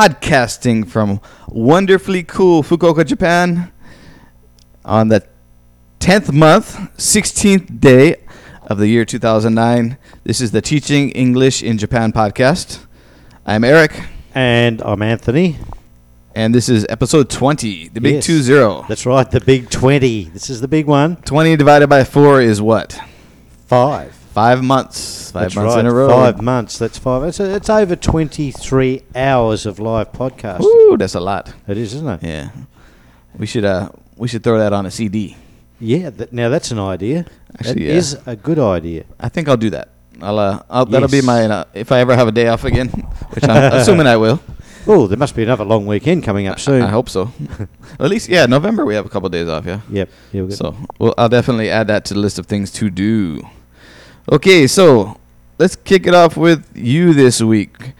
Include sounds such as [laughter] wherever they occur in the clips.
podcasting from wonderfully cool Fukuoka, Japan, on the 10th month, 16th day of the year 2009. This is the Teaching English in Japan podcast. I'm Eric, And I'm Anthony. and this is episode 20, the big Yes. 2 0. That's right, the big 20. This is the big one. 20 divided by 4 is what? Five. Five months. Five That's months right, in a row. Five months. That's five. It's, it's over 23 hours of live podcast. Woo, that's a lot. It is, isn't it? Yeah. We should uh we should throw that on a CD. Yeah. that, now, that's an idea. Actually, That yeah. is a good idea. I think I'll do that. I'll, uh, I'll that'll be my uh, if I ever have a day off again, [laughs] which I'm assuming I will. Oh, there must be another long weekend coming up soon. I hope so. [laughs] At least, yeah, November we have a couple days off. Yeah. Yep. Yeah, So well, I'll definitely add that to the list of things to do. Okay, so let's kick it off with you this week.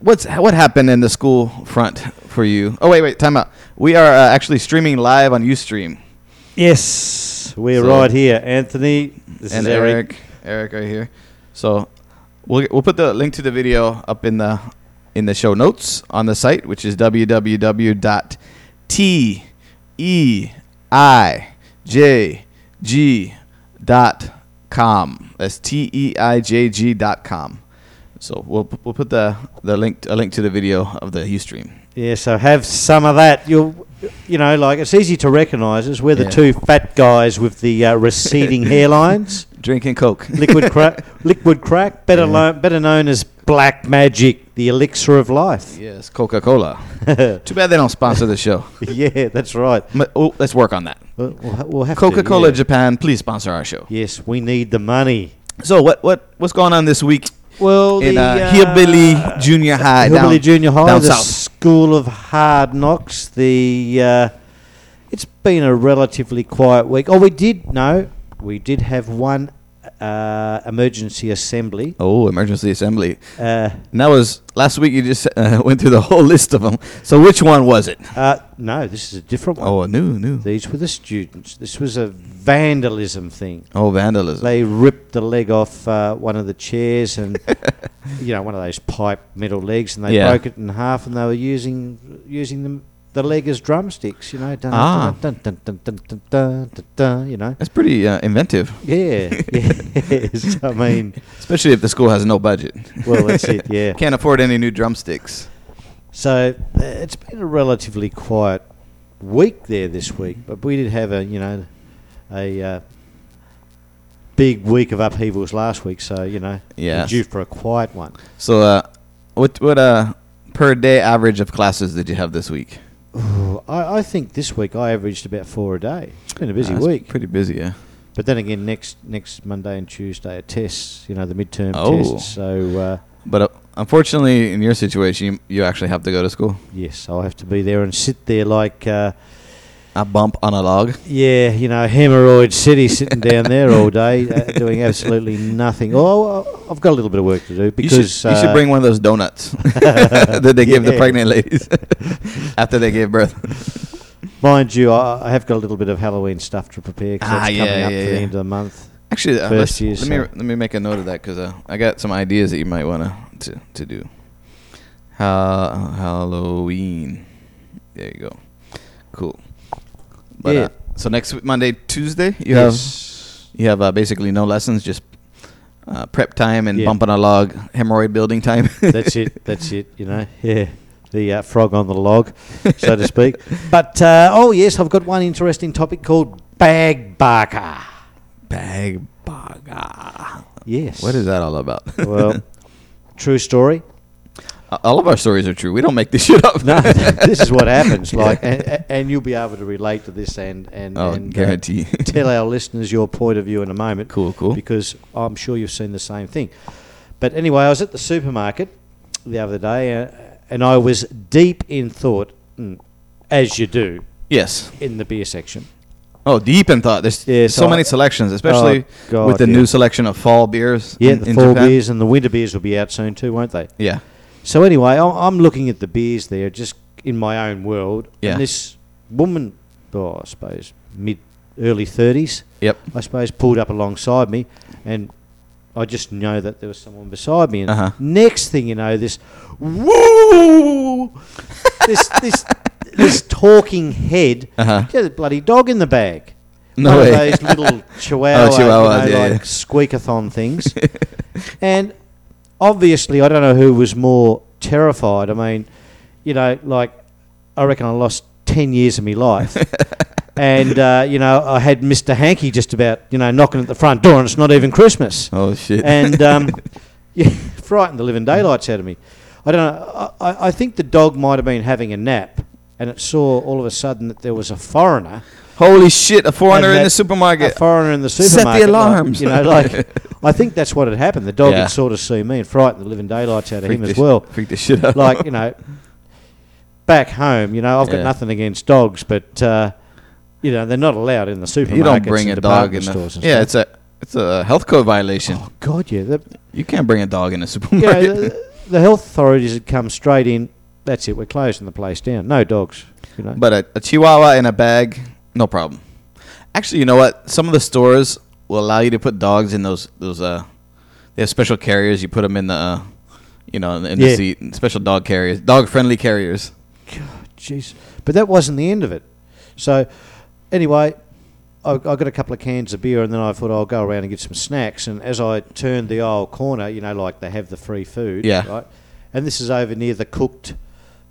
What's what happened in the school front for you? Oh wait, wait, time out. We are uh, actually streaming live on UStream. Yes. We're So- right here. Anthony. This and is Eric. Eric, Eric right here. So we'll we'll put the link to the video up in the in the show notes on the site, which is www.teijg.com. That's t e i j g dot com. So we'll we'll put the the link a link to the video of the UStream. Yeah, so have some of that. You'll, you know, like it's easy to recognise us. We're the Yeah. two fat guys with the uh, receding hairlines. Drinking Coke. [laughs] Liquid crack, liquid crack, better Yeah. lo- better known as black magic, the elixir of life. yes, Coca Cola. [laughs] Too bad they don't sponsor the show. [laughs] yeah, that's right. But, oh, let's work on that. We'll, we'll have Coca Cola yeah. Japan, please sponsor our show. Yes, we need the money. So what what what's going on this week Well, in the uh, Hillbilly Junior High? Hillbilly down, Junior High, down the south. school of hard knocks. The uh, it's been a relatively quiet week. Oh, we did no, we did have one uh, emergency assembly. Oh, emergency assembly. Uh, And that was last week. You just uh, [laughs] went through the whole list of them. So which one was it? uh, no, this is a different one. Oh, new, new. These were the students. This was a vandalism thing. Oh, vandalism. They ripped the leg off uh, one of the chairs and, [laughs] you know, one of those pipe metal legs, and they Yeah. broke it in half, and they were using using them the leg is drumsticks, you know. Dun, ah. Dun, dun, dun, dun, dun, dun, dun, dun, you know. That's pretty uh, inventive. Yeah, [laughs] yes. I mean, [laughs] especially if the school has no budget. Well, that's it. Yeah, [laughs] can't afford any new drumsticks. So uh, it's been a relatively quiet week there this week, but we did have a you know a uh, big week of upheavals last week, so you know yeah, due for a quiet one. So, uh, what what uh per day average of classes did you have this week? Ooh, I, I think this week I averaged about four a day. It's been a busy week. Pretty busy, yeah. But then again, next next Monday and Tuesday are tests. You know, the midterm Oh. tests. So uh, But uh, unfortunately, in your situation, you, you actually have to go to school. yes, I'll have to be there and sit there like. Uh, A bump on a log. Yeah, you know, hemorrhoid city sitting down there all day uh, doing absolutely nothing. Oh, I've got a little bit of work to do You because should, you should uh, bring one of those donuts [laughs] that they give the pregnant ladies [laughs] after they give birth. mind you, I, I have got a little bit of Halloween stuff to prepare because Ah, yeah, coming up yeah, to the end of the month. Actually, uh, First let's- year, let me let me make a note of that because uh, I got some ideas that you might want to to do. Ha- Halloween. There you go. Cool. But Yeah. uh, so next week, Monday, Tuesday, you have you have uh, basically no lessons, just uh, prep time and Yeah. bump on a log, hemorrhoid building time. [laughs] that's it. That's it. You know, yeah, the uh, frog on the log, so to speak. [laughs] But uh, oh yes, I've got one interesting topic called bag barker. Bag baga. Yes. What is that all about? Well, [laughs] true story. Uh, all of our stories are true. We don't make this [laughs] shit up. No, [laughs] this is what happens. Like, and, and you'll be able to relate to this and and, Oh, and uh, guarantee. [laughs] tell our listeners your point of view in a moment. Cool, cool. Because I'm sure you've seen the same thing. But anyway, I was at the supermarket the other day, uh, and I was deep in thought, mm, as you do Yes. in the beer section. Oh, deep in thought. There's Yeah, so so many selections, especially Oh, God, with the yeah. new selection of fall beers. Yeah, in, the in fall Japan. beers and the winter beers will be out soon too, won't they? Yeah. So anyway, I- I'm looking at the beers there, just in my own world. Yeah. And this woman, oh, I suppose mid, early thirties, Yep. I suppose, pulled up alongside me, and I just know that there was someone beside me. And Uh-huh. next thing you know, this woo, [laughs] this this this talking head, Uh-huh. the bloody dog in the bag. No One way. of those little chihuahua, [laughs] Oh, chihuahuas, you know, yeah, like yeah. squeakathon things. [laughs] and obviously, I don't know who was more terrified. I mean, you know, like I reckon I lost ten years of my life. [laughs] And uh, you know, I had Mr. Hanky just about, you know, knocking at the front door, and it's not even Christmas Oh shit. and um, [laughs] yeah, [laughs] frightened the living daylights out of me. I don't know. I, I- I think the dog might have been having a nap, and it saw all of a sudden that there was a foreigner, Holy shit! A foreigner and in the supermarket. a foreigner in the supermarket. Set the supermarket. like, alarms. you know, like [laughs] I think that's what had happened. The dog Yeah. had sort of seen me and frightened the living daylights out of Freak him as sh- well. Freak the shit out. Like you know, back home, you know, I've got Yeah. nothing against dogs, but uh, you know, they're not allowed in the supermarket. you don't bring a dog in department the. stores and Yeah, stuff. it's a it's a health code violation. Oh God, yeah. The, You can't bring a dog in a you know, supermarket. the, the health authorities had come straight in. That's it. We're closing the place down. No dogs. You know. But a, a Chihuahua in a bag, no problem. Actually, you know what? Some of the stores will allow you to put dogs in those those uh, they have special carriers. You put them in the, uh, you know, in the Yeah. seat. Special dog carriers, dog friendly carriers. God, jeez. But that wasn't the end of it. So, anyway, I, I got a couple of cans of beer, and then I thought I'll go around and get some snacks. And as I turned the aisle corner, you know, like they have the free food, Yeah. right? And this is over near the cooked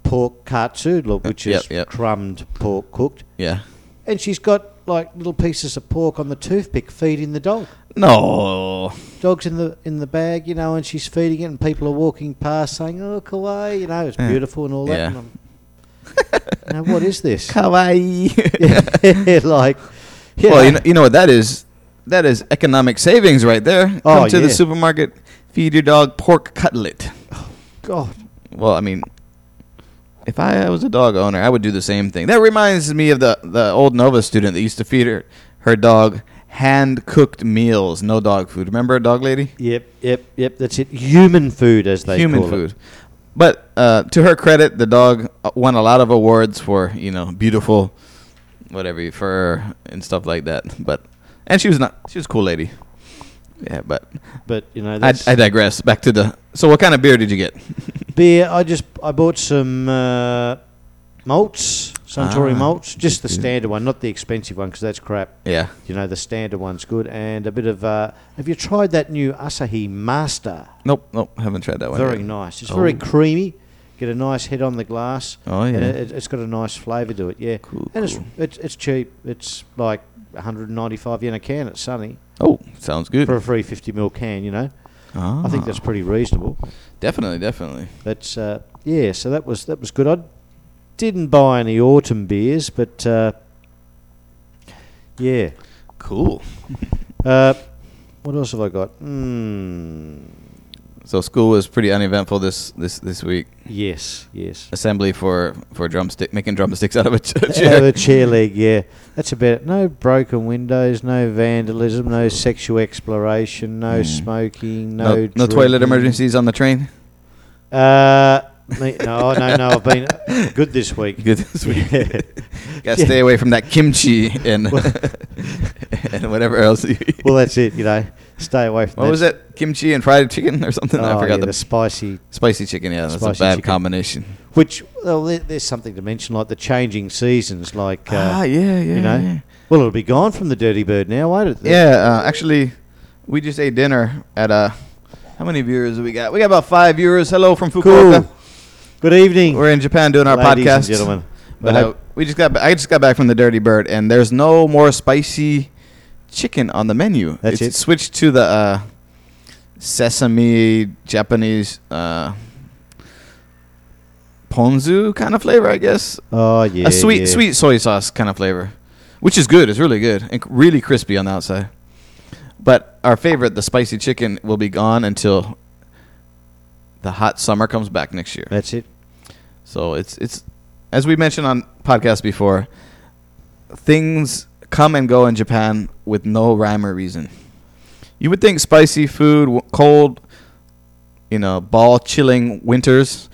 pork katsu, which is Yep, yep. crumbed pork cooked. Yeah. And she's got like little pieces of pork on the toothpick feeding the dog. No. dog's in the in the bag, you know, and she's feeding it, and people are walking past saying, "Oh, kawaii," you know, it's Yeah. beautiful and all that. Yeah. And I'm, now, what is this? [laughs] Kawaii. [laughs] yeah, like, you Well, know, you know, you know what that is? That is economic savings right there. Oh, Come Oh, to the supermarket, feed your dog pork cutlet. Oh, God, Well, I mean, if I was a dog owner, I would do the same thing. That reminds me of the the old Nova student that used to feed her her dog hand cooked meals, no dog food. Remember a dog lady? yep, yep, yep. That's it. Human food, as they Human call food. it. But uh, to her credit, the dog uh, won a lot of awards for you know beautiful, whatever fur and stuff like that. But and she was not she was a cool lady. Yeah, but But you know, I, I digress. Back to the. So, what kind of beer did you get? [laughs] beer. I just I bought some uh, malts, Suntory Ah, malts, just the standard one, not the expensive one, because that's crap. Yeah. You know, the standard one's good, and a bit of. Uh, have you tried that new Asahi Master? Nope. Nope. Haven't tried that one. Very yet. nice. It's very Oh. creamy. Get a nice head on the glass. Oh yeah. And it, it's got a nice flavour to it. Yeah. Cool, And cool. it's it's cheap. It's like 195 yen a can at Sunny oh, sounds good. for a free 50 ml can. You know, I think that's Ah. pretty reasonable. definitely, definitely. That's uh, yeah. So that was that was good. I didn't buy any autumn beers, but uh, yeah. Cool. [laughs] Uh, what else have I got? Hmm. So school was pretty uneventful this this this week. Yes, yes. Assembly for for drumstick, making drumsticks out of a ch- Out of chair. a chair leg, yeah. That's about it. No broken windows, no vandalism, no sexual exploration, no Hmm. smoking, no No, no toilet emergencies on the train. Uh, me, no, no, no. I've been [laughs] good this week. Good this week. Yeah. [laughs] Gotta stay away from that kimchi and [laughs] and whatever else. Well, that's it. You know, stay away from what that. was it? Kimchi and fried chicken or something? Oh, I forgot yeah, the, the spicy. spicy chicken. Yeah, that's a bad chicken. combination. Which well, there, there's something to mention, like the changing seasons. Like, uh, ah, yeah, yeah, you know, yeah. well, it'll be gone from the Dirty Bird now, won't it? Yeah, uh, actually, we just ate dinner at uh How many viewers do we got? We got about five viewers. Hello from Fukuoka. Cool. Good evening, We're in Japan doing our ladies podcast. and gentlemen. But I uh, hope- we just got. ba- I just got back from the Dirty Bird, and there's no more spicy chicken on the menu. That's it's it. switched to the uh, sesame Japanese uh, ponzu kind of flavor, I guess. oh yeah, a sweet yeah. sweet soy sauce kind of flavor, which is good. It's really good and c- really crispy on the outside. But our favorite, the spicy chicken, will be gone until the hot summer comes back next year. That's it. So it's it's as we mentioned on podcast before, things come and go in Japan with no rhyme or reason. You would think spicy food, w- cold, you know, ball chilling winters,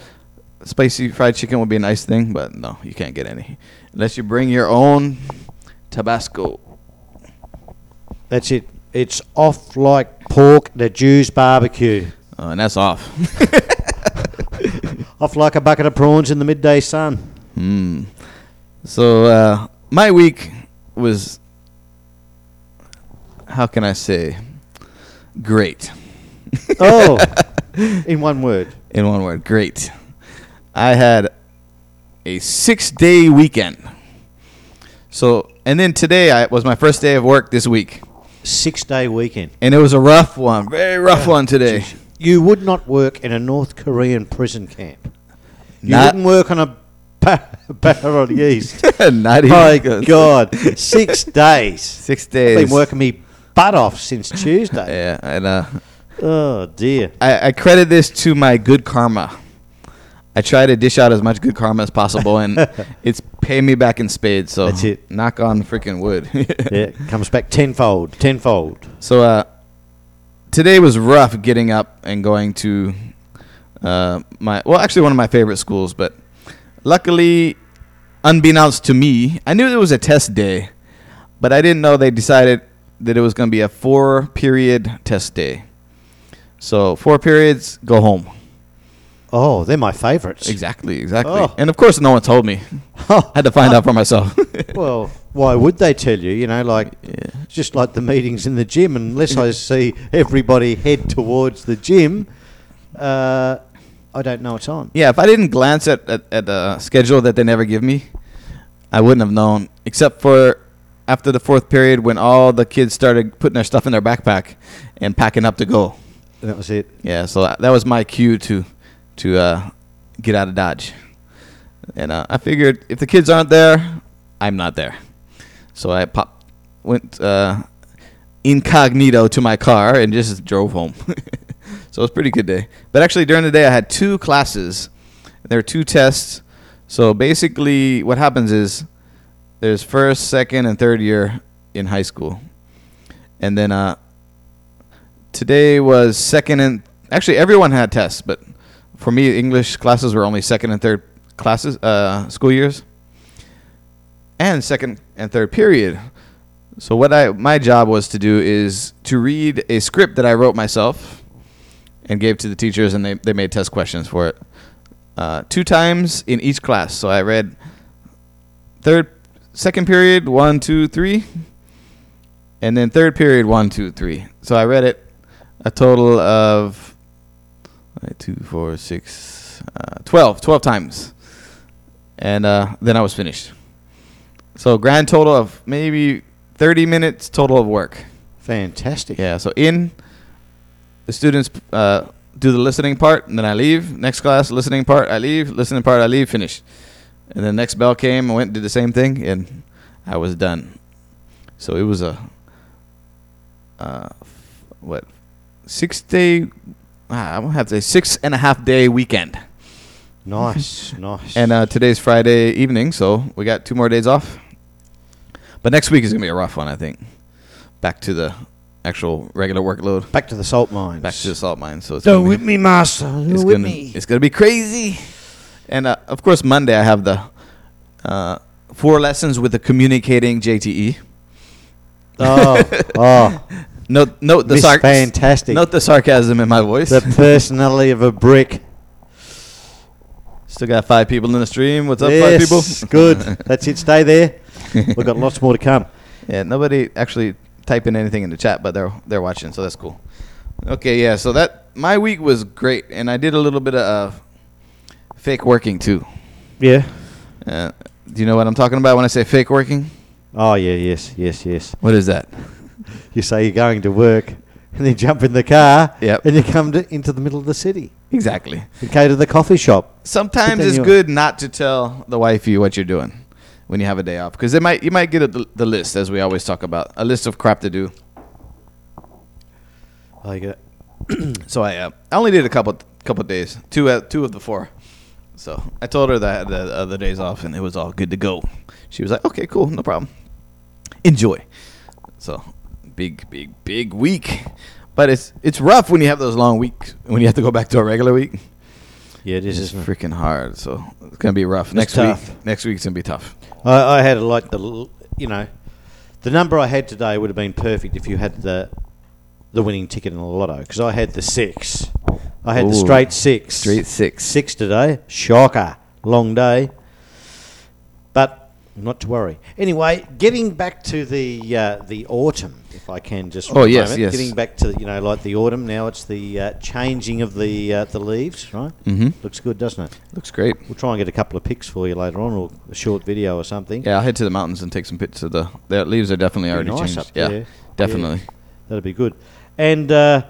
spicy fried chicken would be a nice thing, but no, you can't get any unless you bring your own Tabasco. That's it. It's off like pork The Jew's barbecue. Oh, and that's off. [laughs] Off like a bucket of prawns in the midday sun. Hmm. So uh, my week was, how can I say, great. Oh, [laughs] in one word. In one word, great. I had a six-day weekend. So, and then today I was my first day of work this week, Six day weekend. and it was a rough one, very rough one today. You would not work in a North Korean prison camp. You Not- wouldn't work on a ba- bar on the east. [laughs] Not My. God, six [laughs] days. Six I've days. been working me butt off since Tuesday. [laughs] Yeah, and uh, Oh dear. I, I credit this to my good karma. I try to dish out as much good karma as possible, and it's paying me back in spades. So That's it. Knock on freaking wood. Yeah, comes back tenfold, tenfold. So uh, today was rough getting up and going to uh, my well, actually one of my favorite schools, but luckily, unbeknownst to me, I knew it was a test day, but I didn't know they decided that it was going to be a four-period test day. So four periods, go home. Oh, they're my favourites. Exactly, exactly. Oh. And of course, no one told me. I [laughs] had to find out for myself. [laughs] well, why would they tell you? You know, like Yeah. it's just like the meetings in the gym. Unless I [laughs] see everybody head towards the gym, uh, I don't know it's on. Yeah, if I didn't glance at, at, at the schedule that they never give me, I wouldn't have known. Except for after the fourth period when all the kids started putting their stuff in their backpack and packing up to go. That was it. Yeah, so that, that was my cue to to uh, get out of Dodge. And uh, I figured if the kids aren't there, I'm not there. So I pop went uh, incognito to my car and just drove home. [laughs] so it was a pretty good day. But actually, during the day, I had two classes. There were two tests. So basically, what happens is there's first, second, and third year in high school, and then uh, today was second and actually everyone had tests, but for me, English classes were only second and third classes, uh, school years, and second and third period. So what I my job was to do is to read a script that I wrote myself and gave to the teachers, and they they made test questions for it. Uh, two times in each class. So I read third, second period one, two, three, and then third period one, two, three. So I read it a total of uh, two, four, six, uh, 12, 12 times, and uh, then I was finished. So grand total of maybe thirty minutes total of work. Fantastic. Yeah. So in the students uh, do the listening part, and then I leave. Next class, listening part, I leave. Listening part, I leave. Finish. And then next bell came. I went and did the same thing, and I was done. So it was a uh, what six day. ah, I'm gonna have to say six and a half day weekend. Nice, [laughs] nice. And uh, today's Friday evening, so we got two more days off. But next week is gonna be a rough one, I think. Back to the actual regular workload. back to the salt mines. Back to the salt mine. So it's Go gonna be- me, master. Go it's with gonna, me. It's gonna be crazy. And uh, of course, Monday I have the uh, four lessons with the communicating JTE. Oh, [laughs] oh, Note, note the Miss sarc- fantastic. Note the sarcasm in my voice. the personality of a brick. Still got five people in the stream. What's up, yes, five people? good. [laughs] That's it. Stay there. We've got lots more to come. Yeah, nobody actually typing anything in the chat, but they're they're watching, so that's cool. Okay, yeah. So that my week was great, and I did a little bit of uh, fake working too. Yeah. Uh, do you know what I'm talking about when I say fake working? Oh yeah. Yes. Yes. Yes. What is that? [laughs] You say you're going to work, and then jump in the car, Yep. and you come to, into the middle of the city. Exactly. You go to the coffee shop. Sometimes it's good not to tell the wifey what you're doing when you have a day off, because it might you might get a, the list as we always talk about a list of crap to do. I you it. [clears throat] So I uh, I only did a couple couple days, two uh, two of the four. So I told her that I had the other days off, and it was all good to go. She was like, "Okay, cool, no problem. Enjoy." So big, big, big week, but it's it's rough when you have those long weeks when you have to go back to a regular week. Yeah, it is. It's freaking hard. So it's gonna be rough. next tough. week, next week's gonna be tough. I, I had like the you know The number I had today would have been perfect if you had the the winning ticket in the lotto because I had the six. I had the straight six. Straight six. six today. Shocker. Long day. Not to worry. Anyway, getting back to the uh, the autumn, if I can just. Oh, yes, moment. yes. Getting back to you know like the autumn now, it's the uh, changing of the uh, the leaves, right? Mm-hmm. Looks good, doesn't it? Looks great. We'll try and get a couple of pics for you later on, or a short video or something. Yeah, I'll head to the mountains and take some pics of the. The leaves are definitely already nice changed. up yeah, there. definitely. That'd be good. And uh,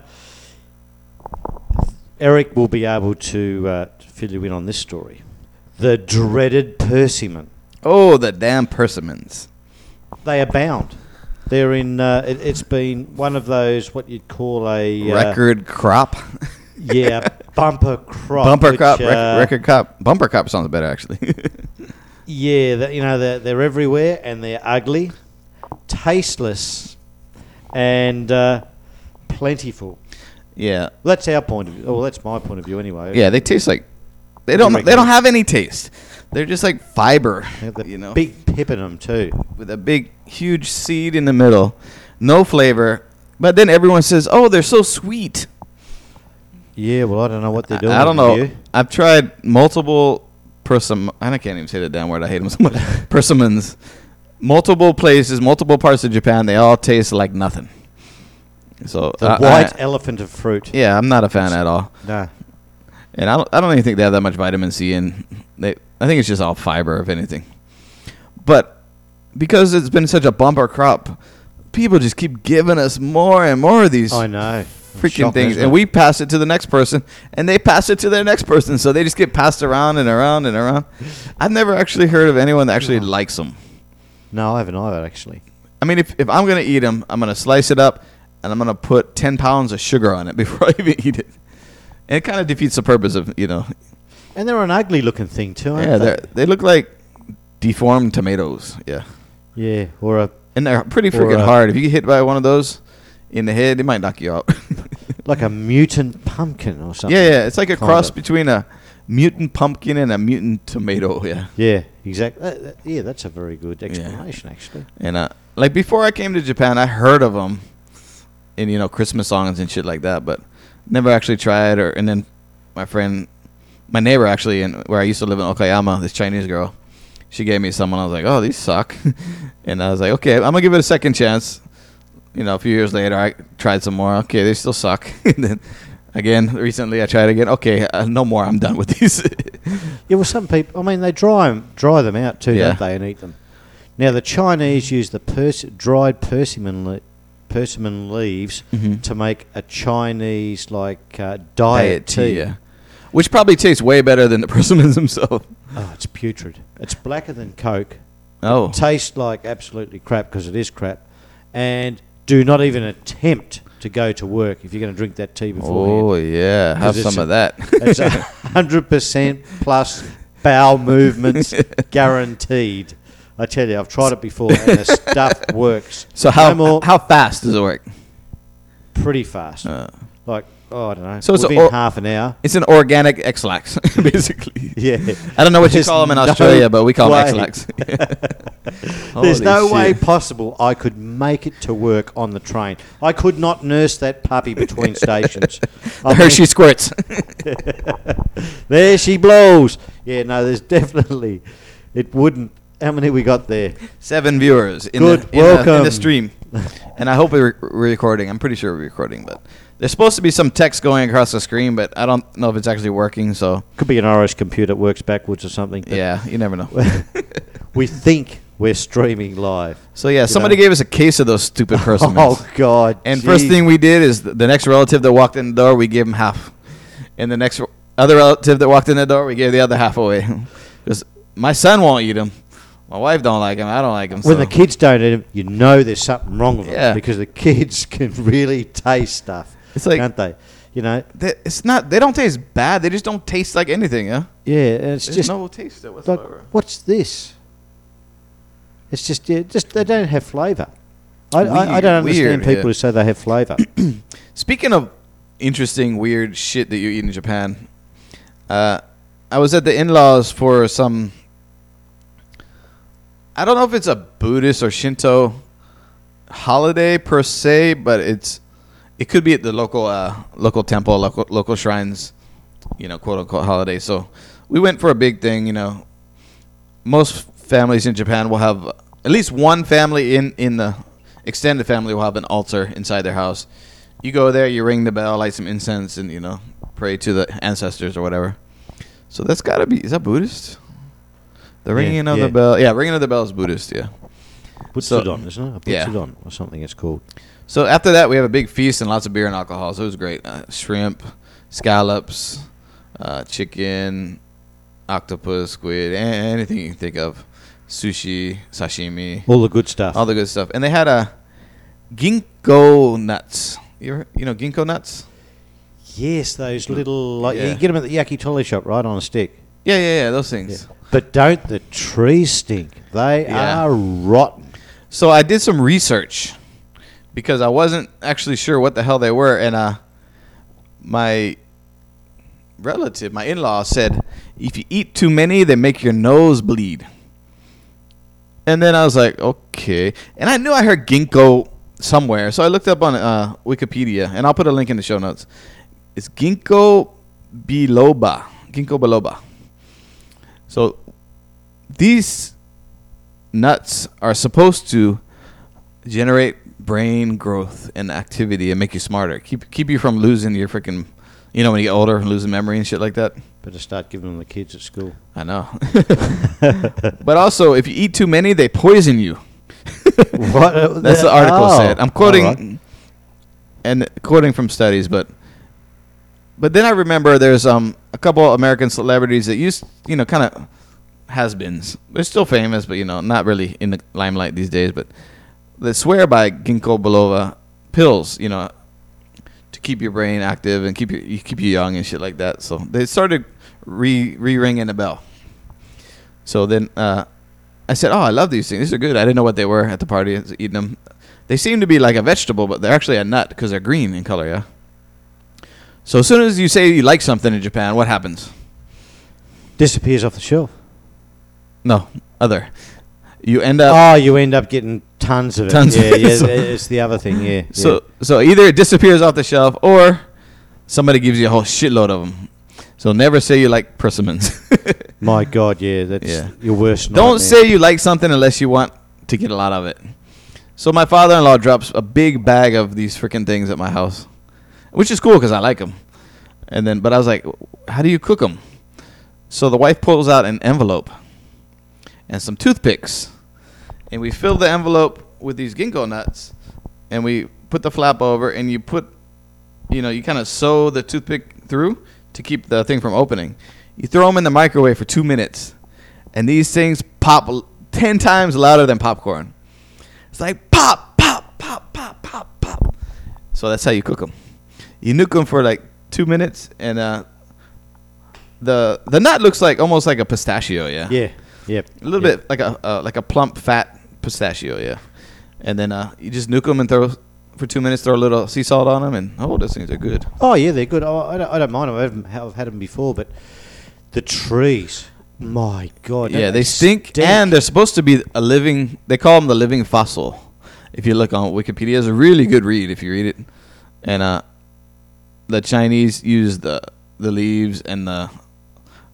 Eric will be able to, uh, to fill you in on this story. The dreaded persimmon. Oh, the damn persimmons. They abound. They're in. Uh, it, it's been one of those what you'd call a uh, Record crop. Yeah, [laughs] bumper crop. Bumper which, crop. rec- uh, record crop. Bumper crop sounds better actually. [laughs] Yeah, that, you know they're, they're everywhere and they're ugly, tasteless, and uh, plentiful. yeah. Well, that's our point of view. Well, that's my point of view anyway. Yeah, they taste like they don't. They don't have any taste. They're just like fiber. You know, big pip in them too. with a big, huge seed in the middle, no flavor. But then everyone says, "Oh, they're so sweet." Yeah, well, I don't know what they're doing. I don't know. you. I've tried multiple persim. I can't even say the damn word. I hate them so much. [laughs] Persimmons. Multiple places, multiple parts of Japan. They all taste like nothing. So The I- white I- elephant of fruit. yeah, I'm not a fan at all. Nah. And I don't, I don't even think they have that much vitamin C in. They, I think it's just all fiber, if anything. But because it's been such a bumper crop, people just keep giving us more and more of these I know. freaking Shocking, things, and we pass it to the next person, and they pass it to their next person, so they just get passed around and around and around. I've never actually heard of anyone that actually No. likes them. No, I haven't either actually. I mean, if, if I'm gonna eat them, I'm gonna slice it up, and I'm gonna put ten pounds of sugar on it [laughs] before I even eat it. And it kind of defeats the purpose of you know. And they're an ugly looking thing too, aren't Yeah, they? they they look like deformed tomatoes. Yeah, Yeah, or a and they're pretty freaking uh, hard. If you get hit by one of those in the head, it might knock you out. [laughs] like a mutant pumpkin or something. yeah, yeah, it's like a cross of. between a mutant pumpkin and a mutant tomato. Yeah. Yeah, exactly. yeah, that's a very good explanation actually. And uh, like before I came to Japan, I heard of them in you know Christmas songs and shit like that, but never actually tried. Or and then my friend, my neighbor actually, in where I used to live in Okayama, this Chinese girl, she gave me some, and I was like, oh, these suck. [laughs] and I was like, okay, I'm gonna give it a second chance. You know, a few years later, I tried some more. Okay, they still suck. [laughs] and then again, recently, I tried again. Okay, uh, no more. I'm done with [laughs] these. Yeah, well, some people. I mean, they dry 'em- dry them out too, Yeah. don't they, and eat them. Now the Chinese use the pers- dried persimmon persimmon leaves Mhm. to make a Chinese like uh, diet, tea. yeah. Which probably tastes way better than the [laughs] persimmons themselves. Oh, it's putrid. It's blacker than Coke. Oh, Tastes like absolutely crap because it is crap. And do not even attempt to go to work if you're going to drink that tea before. oh yeah, Have some a- of that. It's a hundred percent plus bowel movements [laughs] guaranteed. I tell you, I've tried it before, and the [laughs] stuff works. so how No how fast does it work? pretty fast. Uh, Like oh, I don't know. So it's or- half an hour. it's an organic Ex-Lax, [laughs] basically. Yeah. I don't know what you call them in no Australia, but we call way. them Ex-Lax. [laughs] There's no way possible I could make it to work on the train. I could not nurse that puppy between stations. I The Hershey squirts. There she blows. Yeah, no, there's definitely. It wouldn't. How many we got there? Seven viewers in, Good, the, in, the, in the stream, and I hope we're, recording. I'm pretty sure we're recording, but there's supposed to be some text going across the screen, but I don't know if it's actually working. So Could be an Irish computer that works backwards or something. yeah, you never know. [laughs] we think we're streaming live. So yeah, somebody know. gave us a case of those stupid [laughs] persimmons. Oh God! And first thing we did is the next relative that walked in the door, we gave him half, and the next other relative that walked in the door, we gave the other half away. [laughs] Because my son won't eat them, my wife don't like them, I don't like them. when the kids don't eat them, you know there's something wrong with Yeah. them because the [laughs] kids can really taste stuff, it's like can't they? You know, they, it's not. They don't taste bad. They just don't taste like anything. Yeah, yeah. And it's there's just no taste there like, what's this? It's just, yeah, just they don't have flavour. I, I, I don't understand weird, people yeah. who say they have flavour. [clears throat] Speaking of interesting, weird shit that you eat in Japan, uh, I was at the in-laws for some. I don't know if it's a Buddhist or Shinto holiday per se, but it's it could be at the local uh, local temple, local local shrines, you know, quote unquote holiday. So we went for a big thing. You know, most families in Japan will have at least one family in in the extended family will have an altar inside their house. You go there, you ring the bell, light some incense, and you know, pray to the ancestors or whatever. So that's got to be is that Buddhist? The Yeah, ringing of yeah. the bell, yeah, ringing of the bell is Buddhist, yeah. So- Butsudan, isn't it? A Yeah. Butsudan or something it's called. So after that, we have a big feast and lots of beer and alcohol. So it was great. Uh, shrimp, scallops, uh, chicken, octopus, squid, a- anything you can think of, sushi, sashimi, All the good stuff. all the good stuff. And they had a ginkgo nuts. You ever, you know ginkgo nuts? yes, those little like Yeah. you get them at the yakitori shop, right on a stick. Yeah, yeah, yeah. Those Yeah. things. But don't the trees stink? They Yeah. are rotten. So I did some research because I wasn't actually sure what the hell they were, and uh, my relative, my in-law, said if you eat too many, they make your nose bleed. And then I was like, okay, and I knew I heard ginkgo somewhere, so I looked up on uh, Wikipedia, and I'll put a link in the show notes. It's ginkgo biloba, ginkgo biloba. So these nuts are supposed to generate brain growth and activity and make you smarter. Keep keep you from losing your freaking, you know, when you get older and losing memory and shit like that. Better start giving them the kids at school. I know. [laughs] but also, if you eat too many, they poison you. what? That's the article oh, said. I'm quoting alright. and quoting from studies, but but then I remember there's um a couple American celebrities that used you know kind of has-beens. They're still famous, but you know not really in the limelight these days. But they swear by ginkgo biloba pills, you know, to keep your brain active and keep you, keep you young and shit like that. So they started re re ringing the bell. So then uh, I said, "Oh, I love these things. These are good." I didn't know what they were at the party. Eating them. They seem to be like a vegetable, but they're actually a nut because they're green in color. Yeah. So as soon as you say you like something in Japan, what happens? disappears off the shelf. No, other. You end up oh, you end up getting tons of it. Tons of yeah, it, yeah, [laughs] it's the other thing. Yeah. so so either it disappears off the shelf or somebody gives you a whole shitload of them. So never say you like persimmons. [laughs] my God, yeah, that's Yeah. your worst. Nightmare. Don't say you like something unless you want to get a lot of it. So my father-in-law drops a big bag of these freaking things at my house, which is cool because I like them. And then, but I was like, how do you cook them? So the wife pulls out an envelope and some toothpicks, and we fill the envelope with these ginkgo nuts, and we put the flap over, and you put, you know, you kind of sew the toothpick through to keep the thing from opening. You throw them in the microwave for two minutes, and these things pop ten times louder than popcorn. It's like pop, pop, pop, pop, pop, pop. So that's how you cook them. You nuke them for like two minutes, and uh, the the nut looks like almost like a pistachio, yeah, Yeah. Yep. a little yep. bit like a uh, like a plump, fat pistachio, yeah. And then uh, you just nuke them and throw for two minutes, throw a little sea salt on them, and oh, those things are good. Oh yeah, they're good. Oh, I, don't, I don't mind them. I've, I've had them before, but the trees, my God, yeah, they stink, and they're supposed to be a living. They call them the living fossil. If you look on Wikipedia, it's a really good read if you read it. And uh, the Chinese use the the leaves and the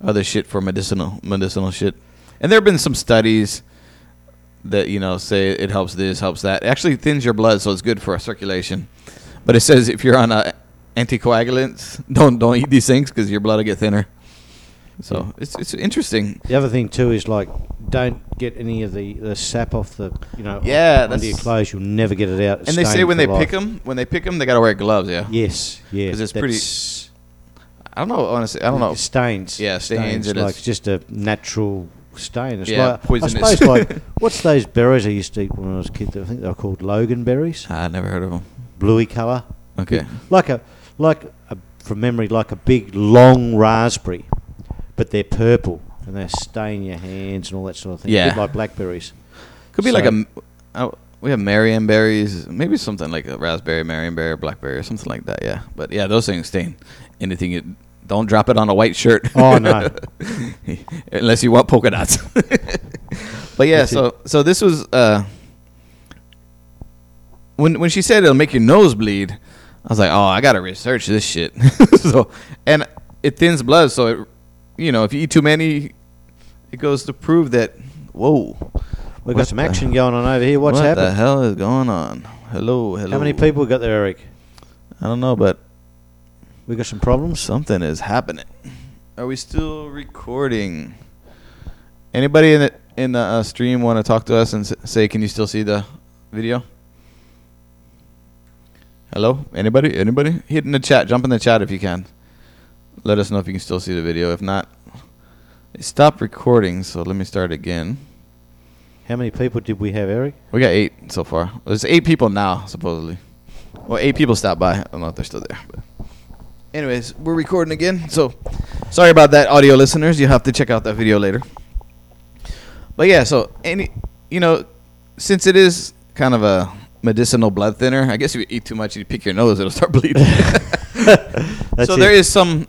other shit for medicinal medicinal shit. And there have been some studies that you know say it helps this, helps that. It actually thins your blood, so it's good for circulation. But it says if you're on a anticoagulants, [laughs] don't don't eat these things because your blood will get thinner. So it's it's interesting. The other thing too is like don't get any of the, the sap off the you know Yeah, under your clothes. You'll never get it out. It's and they say when they life. pick them, when they pick them, they gotta wear gloves. Yeah. Yes, Yeah. Because it's pretty- I don't know. Honestly, I don't know. Stains. Yeah, stains, and like just a natural stain. It's Yeah, like, poisonous. I suppose like [laughs] what's those berries I used to eat when I was a kid? I think they were called Logan berries, ah, I never heard of them. bluey colour. Okay. like a like a, from memory like a big long raspberry, but they're purple and they stain your hands and all that sort of thing. Yeah. like blackberries. Could be like a. uh, we have Marion berries, maybe something like a raspberry, Marion berry, blackberry, or something like that. Yeah, but yeah, those things stain. Anything you don't drop it on a white shirt. [laughs] Oh, no. [laughs] unless you want polka dots. [laughs] but yeah, That's it. so so this was uh, when when she said it'll make your nose bleed, I was like, oh, I gotta research this shit. so and it thins blood, so it, you know, if you eat too many, it goes to prove that. Whoa, What got some action going on over here. What's what happening? the hell is going on? Hello, hello. How many people we got there, Eric? I don't know, but We got some problems. something is happening. Are we still recording? Anybody in the in the uh, stream want to talk to us and s- say, "Can you still see the video?" Hello, anybody? Anybody? Hit in the chat. Jump in the chat if you can. Let us know if you can still see the video. If not, stop recording. So let me start again. How many people did we have, Eric? We got eight so far. There's eight people now, supposedly. Well, eight people stopped by. I don't know if they're still there. But anyways, we're recording again. So sorry about that, audio listeners. You'll have to check out that video later. But yeah, so any, you know, since it is kind of a medicinal blood thinner, I guess if you eat too much, you pick your nose, it'll start bleeding. [laughs] [laughs] That's so it. there is some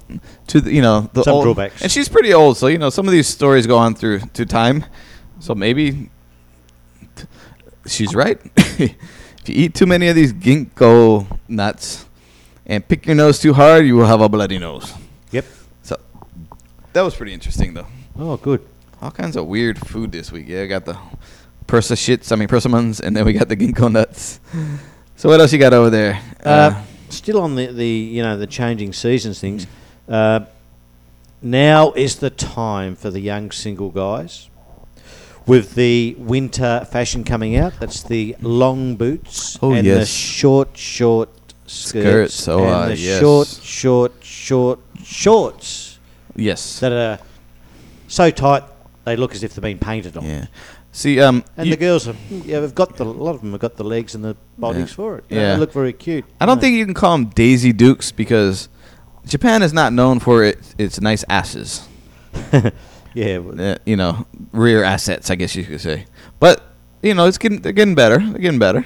to the, you know the Some old, drawbacks. and she's pretty old, so you know some of these stories go on through to time. So maybe she's right. [laughs] if you eat too many of these ginkgo nuts and pick your nose too hard, you will have a bloody nose. Yep. So that was pretty interesting, though. Oh, good. All kinds of weird food this week. Yeah, I got the persa shits, I mean persimmons, and then we got the ginkgo nuts. So what else you got over there? Uh, still on the, the you know the changing seasons things. Uh, now is the time for the young single guys. With the winter fashion coming out, that's the long boots Oh, and the yes. short, short skirts, Skirts, oh, and uh, the yes. short, short, short shorts yes. that are so tight they look as if they've been painted on. Yeah. See, um, And the girls have, yeah, they've got the, a lot of them have got the legs and the bodies Yeah. for it. Yeah. They look very cute. I don't know. think you can call them Daisy Dukes because Japan is not known for it, its nice asses. [laughs] yeah, Uh, you know, rear assets, I guess you could say. But you know, it's getting they're getting better. They're getting better.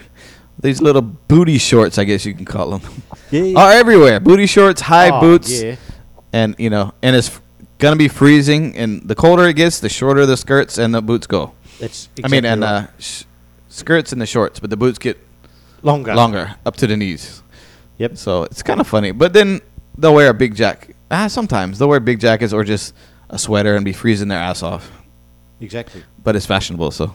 These little booty shorts, I guess you can call them, yeah, are everywhere. Booty shorts, high Oh, boots, and you know, and it's f- gonna be freezing. And the colder it gets, the shorter the skirts and the boots go. That's. I mean, and right. uh, sh- skirts and the shorts, but the boots get longer, longer, up to the knees. Yep. So it's kind of funny. But then they'll wear a big jacket. Ah, sometimes they'll wear big jackets or just a sweater and be freezing their ass off. Exactly. But it's fashionable, so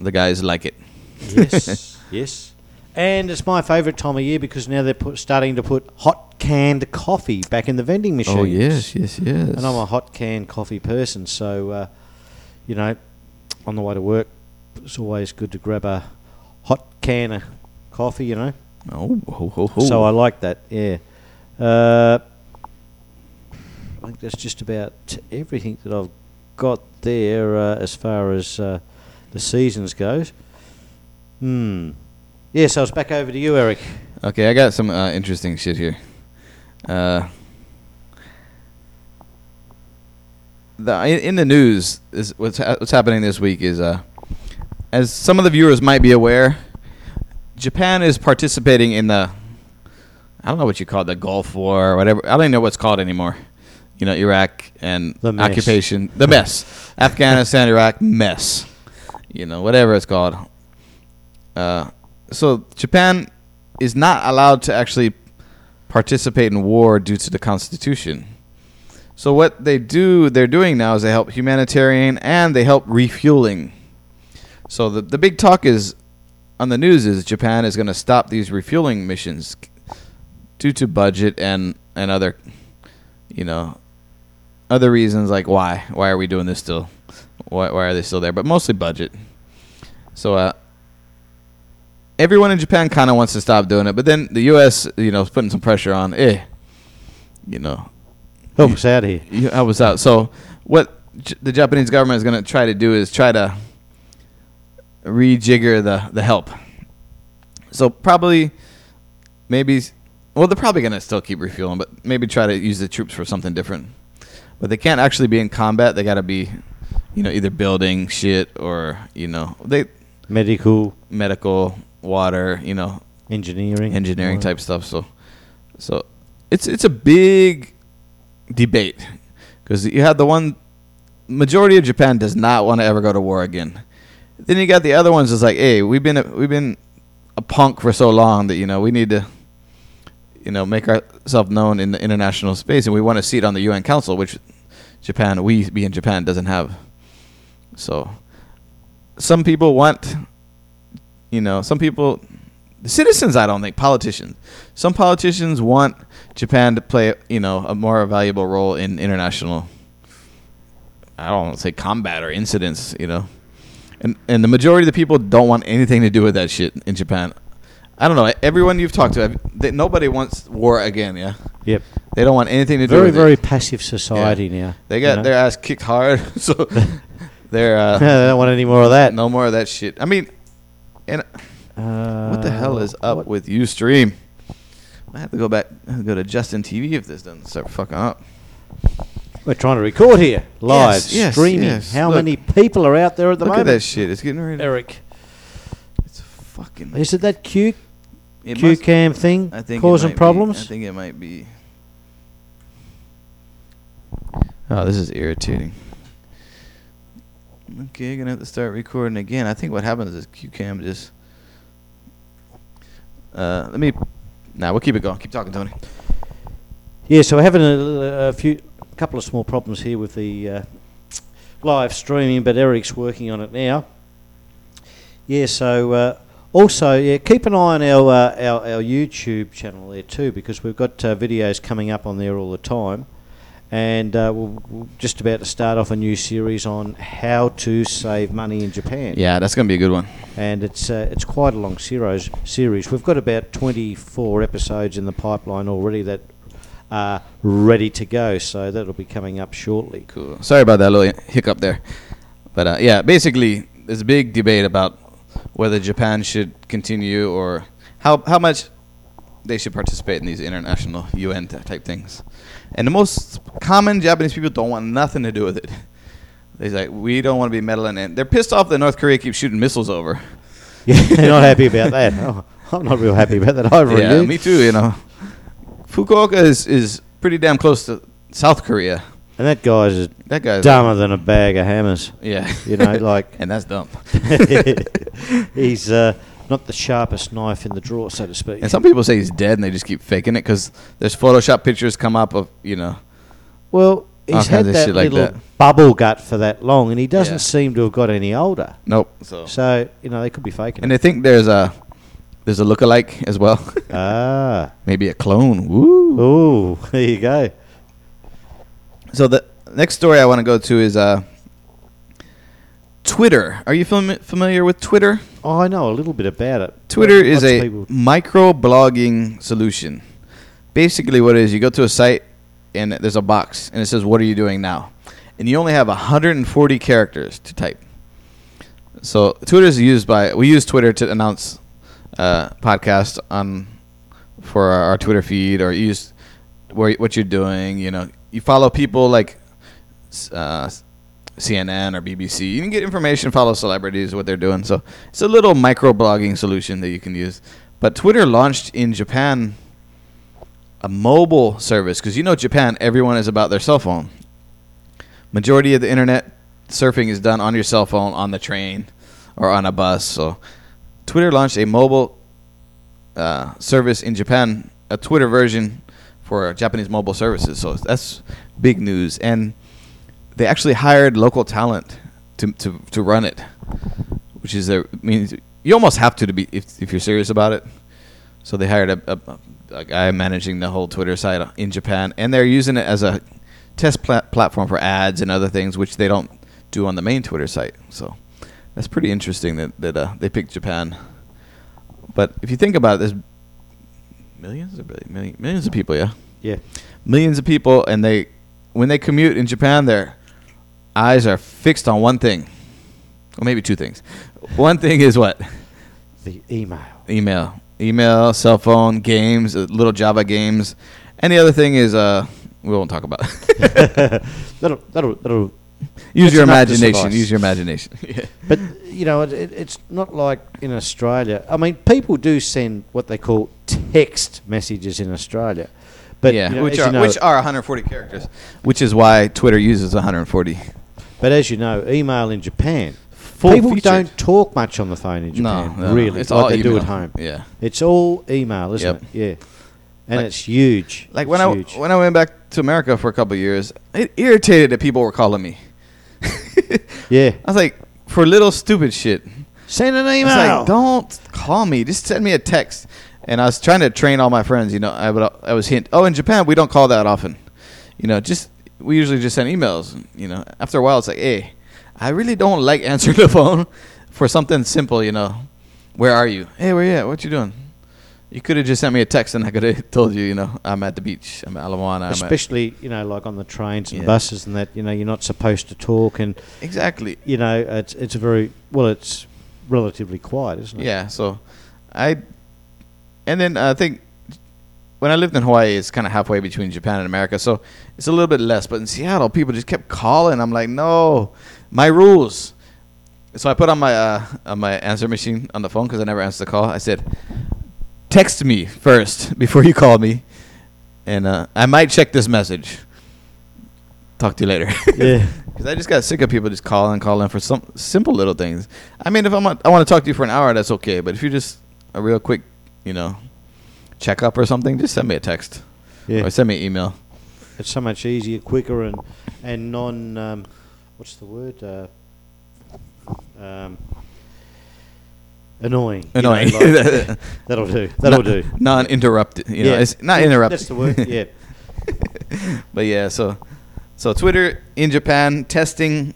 the guys like it. Yes, [laughs] yes. And it's my favourite time of year because now they're put, starting to put hot canned coffee back in the vending machines. Oh yes, yes, yes. And I'm a hot canned coffee person, so uh, you know, on the way to work, it's always good to grab a hot can of coffee. You know. oh, ho, ho, ho. So I like that. Yeah. Uh, I think that's just about everything that I've got there uh, as far as uh, the seasons goes. Hmm. Yeah, so it's back over to you, Eric. okay, I got some uh, interesting shit here. Uh, the in, the news is what's ha- what's happening this week is uh, as some of the viewers might be aware, Japan is participating in the I don't know what you call it, the Gulf War or whatever. I don't even know what's called anymore. You know, Iraq and The occupation, the mess, [laughs] Afghanistan, Iraq mess. You know, whatever it's called. Uh, so Japan is not allowed to actually participate in war due to the constitution. So what they do, they're doing now is they help humanitarian and they help refueling. So the the big talk is on the news is Japan is going to stop these refueling missions due to budget and and other you know other reasons like why why are we doing this still why why are they still there but mostly budget. So uh everyone in Japan kind of wants to stop doing it, but then the U.S. you know is putting some pressure on. Eh, you know, Oh, out here. you- help us out. So what the Japanese government is going to try to do is try to rejigger the the help. So probably, maybe, well, they're probably going to still keep refueling, but maybe try to use the troops for something different. But they can't actually be in combat. They got to be, you know, either building shit or you know they Medical, medical, water, you know, engineering. engineering type stuff. So, so it's it's a big debate because you have the one majority of Japan does not want to ever go to war again. Then you got the other ones that's like, hey, we've been we've been a punk for so long that you know we need to, you know, make ourselves known in the international space, and we want a seat on the UN Council, which Japan, we being Japan, doesn't have. So, some people want, you know, some people, citizens, I don't think politicians. Some politicians want Japan to play, you know, a more valuable role in international. I don't want to say combat or incidents, you know and and the majority of the people don't want anything to do with that shit in Japan. I don't know. Everyone you've talked to, they, nobody wants war again. Yeah. Yep. They don't want anything to do. Very with very it. passiff society Yeah. now. They got you know? their ass kicked hard, [laughs] so [laughs] they're uh, [laughs] they don't want any more of that. no more of that shit. I mean, and Uh, what the hell is up what- with UStream? I have to go back, go to Justin TV if this doesn't start fucking up. We're trying to record here, live, Yes, yes, streaming. yes. How Look. many people are out there at the Look moment? at that shit. It's getting ready. Eric, it's fucking. is it that Q It Q cam thing I think causing might be- problems? I think it might be. Oh, this is irritating. Okay, gonna have to start recording again. I think what happens is Q cam just. Uh, let me. Nah, we'll keep it going. Keep talking, Tony. Yeah, so we're having a, a few, couple of small problems here with the uh, live streaming, but Eric's working on it now. Yeah, so uh, also, yeah, keep an eye on our, uh, our our YouTube channel there too, because we've got uh, videos coming up on there all the time, and uh, we're, we're just about to start off a new series on how to save money in Japan. Yeah, that's gonna be a good one. and it's uh, it's quite a long series. Series. We've got about 24 episodes in the pipeline already that are ready to go. So that'll be coming up shortly. Cool. Sorry about that little hiccup there, but uh, yeah, basically, there's a big debate about whether Japan should continue or how how much they should participate in these international UN type things. And the most common Japanese people don't want nothing to do with it. They're like, we don't want to be meddling in. They're pissed off that North Korea keeps shooting missiles over. [laughs] Yeah, they're not happy about that. [laughs] Oh, I'm not real happy about that either. yeah, me too. You know, Fukuoka is is pretty damn close to South Korea. And that guy's That guy's dumber than a bag of hammers. Yeah, You know, like [laughs] and that's dumb. he's uh, not the sharpest knife in the drawer, so to speak. And some people say he's dead, and they just keep faking it because there's Photoshop pictures come up of you know. well, he's kinds had of that shit like little that. bubble gut for that long, and he doesn't Yeah. seem to have got any older. Nope. So So you know they could be faking it. and it. I think there's a there's a lookalike as well, Ah, [laughs] maybe a clone. Woo. ooh, [laughs] there you go. So the next story I want to go to is uh. Twitter. Are you fami- familiar with Twitter? Oh, I know a little bit about it. Twitter is a people- micro blogging solution. Basically, what it is, you go to a site and there's a box and it says, "What are you doing now?" And you only have 140 characters to type. So Twitter is used by we use Twitter to announce uh, podcast on for our, our Twitter feed or use where what you're doing. You know, you follow people like uh, CNN or BBC. You can get information, follow celebrities, what they're doing. So it's a little micro blogging solution that you can use. But Twitter launched in Japan a mobile service because you know Japan, everyone is about their cell phone. Majority of the internet surfing is done on your cell phone, on the train, or on a bus. So Twitter launched a mobile uh, service in Japan, a Twitter version for Japanese mobile services. So that's big news. And they actually hired local talent to to, to run it, which is a means you almost have to to be if if you're serious about it. So they hired a, a, a guy managing the whole Twitter site in Japan, and they're using it as a test pla- platform for ads and other things, which they don't do on the main Twitter site. So that's pretty interesting that that uh, they picked Japan. But if you think about it, there's millions billion, million, millions of people, yeah, Yeah. millions of people, and they when they commute in Japan, their eyes are fixed on one thing, or maybe two things. One thing is what The email. email, email, cell phone, games, uh, little Java games. And the other thing is uh, we won't talk about. it. [laughs] that'll that'll that'll. Use your imagination. Use your imagination. [laughs] yeah. But you know, it, it, it's not like in Australia. I mean, people do send what they call text messages in Australia. But yeah, you know, which are you know, which are 140 characters, which is why Twitter uses 140. But as you know, email in Japan people featured. don't talk much on the phone in Japan. no, really, it's like all they do email. at home. Yeah. It's all email, isn't Yep. it? Yeah, and Like- it's huge. Like when It's I huge. when I went back to America for a couple of years, it irritated that people were calling me. [laughs] yeah, I was like, for little stupid shit. send an email. like, don't call me. Just send me a text. And I was trying to train all my friends. You know, I would I was hint. Oh, in Japan we don't call that often. You know, just we usually just send emails. You know, after a while it's like, hey, I really don't like answering [laughs] the phone for something simple. You know, where are you? Hey, where you at? What you doing? You could have just sent me a text and I could have [laughs] told you. You know, I'm at the beach. I'm at Ala Moana. At Especially, you know, like on the trains and Yeah. buses and that. You know, you're not supposed to talk, and exactly. you know, it's it's a very well, it's relatively quiet, isn't it? Yeah, so I and then uh, I think when I lived in Hawaii, it's kind of halfway between Japan and America, so it's a little bit less. But in Seattle, people just kept calling. I'm like, no, my rules. So I put on my uh, on my answer machine on the phone because I never answered the call. I said, text me first before you call me, and uh, I might check this message. Talk to you later. yeah. [laughs] Because I just got sick of people just calling, calling for some simple little things. I mean, if I'm a, I want to talk to you for an hour, that's okay. But if you're just a real quick, you know, checkup or something, just send me a text Yeah. or send me an email. It's so much easier, quicker, and and non. Um, what's the word? Uh, um, annoying. you know, Annoying. like- [laughs] that'll do. That'll do. Non-interrupted. You know, Yeah. it's not Yeah, interrupted. That's the word. Yeah. [laughs] but yeah, so so Twitter in Japan testing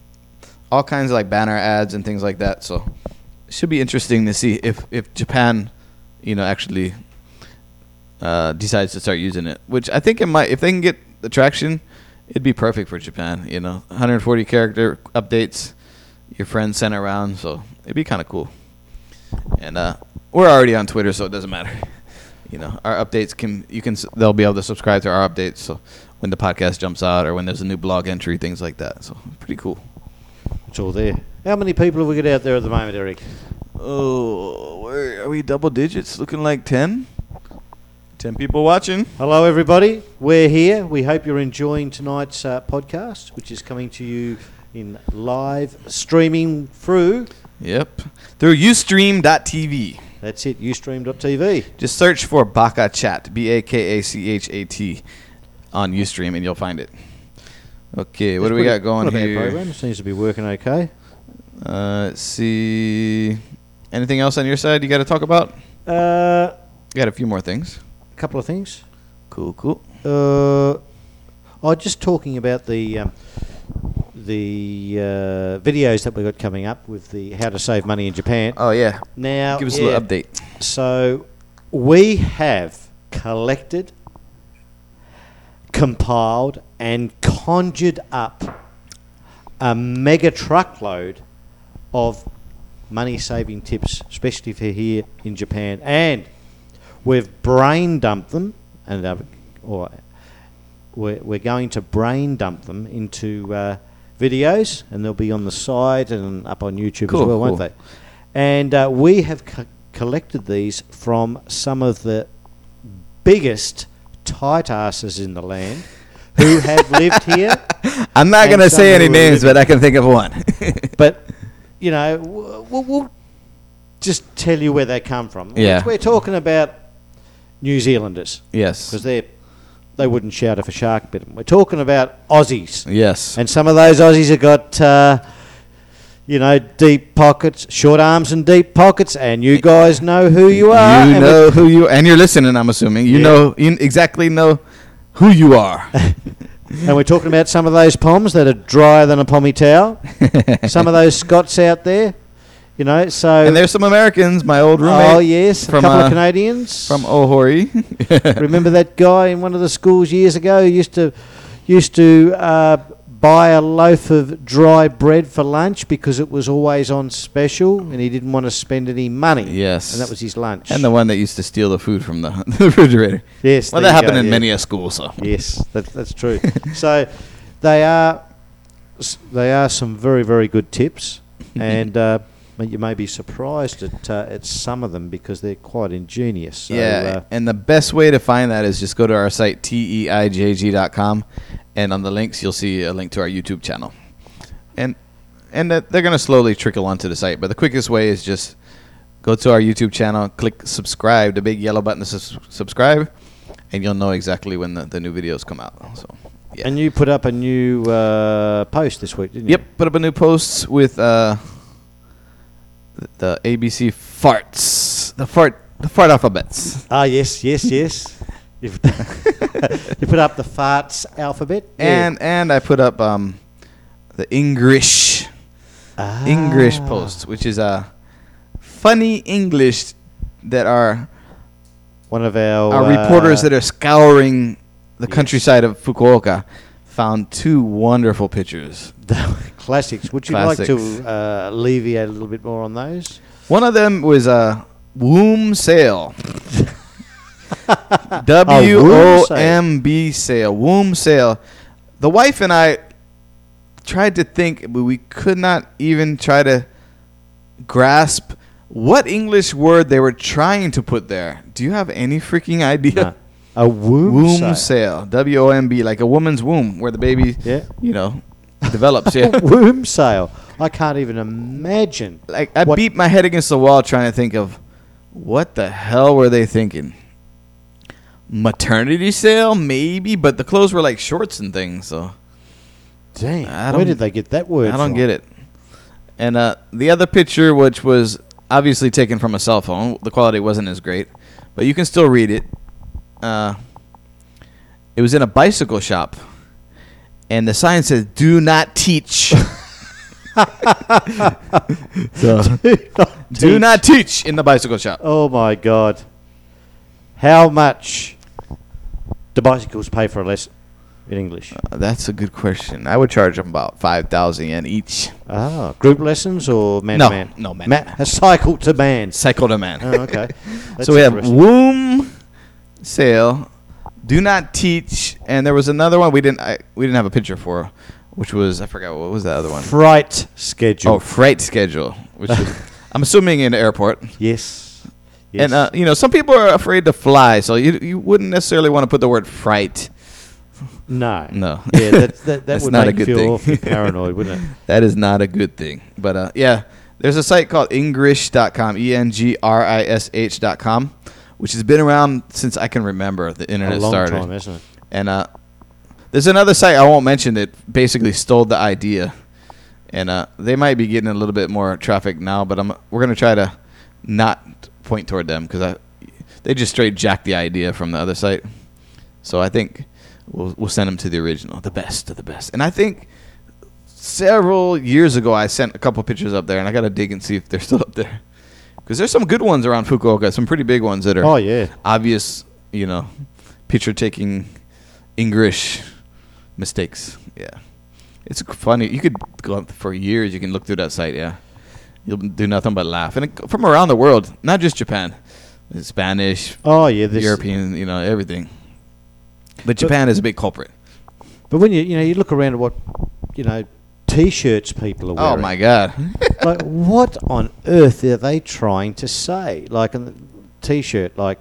all kinds of like banner ads and things like that. So it should be interesting to see if if Japan, you know, actually uh, decides to start using it. Which I think it might. If they can get the traction, it'd be perfect for Japan. You know, 140 character updates, your friends sent around, so it'd be kind of cool. And uh, we're already on Twitter, so it doesn't matter. [laughs] You know, our updates can you can they'll be able to subscribe to our updates. So when the podcast jumps out or when there's a new blog entry, things like that. So pretty cool. It's all there. How many people have we got out there at the moment, Eric? Oh, where are we? Double digits, looking like ten. Ten people watching. Hello, everybody. We're here. We hope you're enjoying tonight's uh, podcast, which is coming to you in live streaming through. Yep, through UStream.tv. That's it, ustream.tv. Just search for Baka Chat, B A K A C H A T, on UStream, and you'll find it. Okay, what do we got going not here? program. Seems to be working okay. Uh, let's see. Anything else on your side you got to talk about? Uh, Got a few more things. Couple of things. Cool, cool. Uh, oh, just talking about the um, the uh, videos that we got coming up with the how to save money in Japan. Oh yeah, Now, give us a little update. So we have collected, compiled, and conjured up a mega truckload of money saving tips, especially for here in Japan. And we've brain dumped them, and uh, or we're, we're going to brain dump them into uh, videos, and they'll be on the site and up on YouTube Cool, as well, won't they? And uh, we have co- collected these from some of the biggest tight asses in the land who have lived here. [laughs] I'm not gonna say any names, but I can think of one. [laughs] But, you know, we'll, we'll just tell you where they come from. Yeah. We're talking about New Zealanders yes, because they they wouldn't shout if a shark bit them. We're talking about Aussies. yes. And some of those Aussies have got, uh, you know, deep pockets, short arms and deep pockets, and you guys know who you are. you know who you and you're listening. I'm assuming you Yeah. know you exactly know who you are. [laughs] and we're talking about some of those poms that are drier than a pommy towel. [laughs] some of those Scots out there, you know. So and there's some Americans. My old roommate oh yes, a couple uh, of Canadians from Ohori. [laughs] Remember that guy in one of the schools years ago who used to used to uh, buy a loaf of dry bread for lunch because it was always on special and he didn't want to spend any money. Yes. And that was his lunch. and the one that used to steal the food from the, [laughs] the refrigerator. yes, Well, that happened go, in yeah. many a school. So Yes, that, that's true. [laughs] so they are they are some very very good tips, and uh, you may be surprised at uh, at some of them because they're quite ingenious. So, yeah, uh, and the best way to find that is just go to our site teijg.com, and on the links you'll see a link to our YouTube channel. And and that they're gonna slowly trickle onto the site. But the quickest way is just go to our YouTube channel, click subscribe, the big yellow button to sus- subscribe, and you'll know exactly when the, the new videos come out. So, yeah. And you put up a new uh, post this week, didn't you? Yep, put up a new post with uh, the ABC farts, the fart, the fart alphabets, Ah, yes, yes, yes. You've [laughs] you put up the farts alphabet. Yeah. and and I put up um, the English Ah. English post, which is uh, funny English that are One of our our reporters that are scouring the countryside of Fukuoka found two wonderful pictures. [laughs] classics. Would you like to uh, alleviate a little bit more on those? One of them was a womb sale. [laughs] W O M B sale. Womb sale. The wife and I tried to think, but we could not even try to grasp what English word they were trying to put there. Do you have any freaking idea? No. A womb, Womb sale. sale. W O M B, like a woman's womb, where the baby, Yeah. you know, develops. [laughs] Yeah. womb sale. I can't even imagine. like I beat my head against the wall trying to think of what the hell were they thinking? Maternity sale, maybe, but the clothes were like shorts and things, so Dang. Where did they get that word I don't from? get it. And uh, the other picture, which was obviously taken from a cell phone, the quality wasn't as great, but you can still read it. Uh, it was in a bicycle shop, and the sign says "Do not teach." [laughs] so, [laughs] do teach. not teach in the bicycle shop. Oh my god. How much do bicycles pay for a lesson in English? Uh, that's a good question. I would charge them about five thousand yen each. Ah, group lessons or man No, to man? no, man Ma- man. A cycle to man. Cycle to man. Oh, okay. That's [laughs] so we have interesting. Sale, do not teach, and there was another one we didn't I, we didn't have a picture for, which was I forgot what was that other one? Fright schedule. Oh, freight schedule, which is, [laughs] I'm assuming in the airport. yes. yes. And uh, you know, some people are afraid to fly, so you you wouldn't necessarily want to put the word fright. no. No. Yeah, that, that, [laughs] that would not make a you good feel thing. awfully paranoid, wouldn't it? [laughs] That is not a good thing. But uh, yeah, there's a site called Engrish.com, E N G R I S H.com, which has been around since I can remember the internet a long started. time, hasn't it? And uh, there's another site I won't mention that basically stole the idea, and uh, they might be getting a little bit more traffic now. But I'm we're gonna try to not point toward them because they just straight jacked the idea from the other site. So I think we'll we'll send them to the original, the best of the best. And I think several years ago I sent a couple pictures up there, and I gotta dig and see if they're still up there because there's some good ones around Fukuoka, some pretty big ones that are Oh, yeah. obvious, you know, picture taking English mistakes. Yeah. It's funny. You could go up for years. You can look through that site. Yeah. You'll do nothing but laugh. And it, from around the world, not just Japan, Spanish, Oh, yeah. This, European, you know, everything. But Japan is a big culprit. But when you, you know, you look around at what, you know, T-shirts people are oh, wearing. Oh my God. [laughs] like, what on earth are they trying to say? Like a T-shirt, like,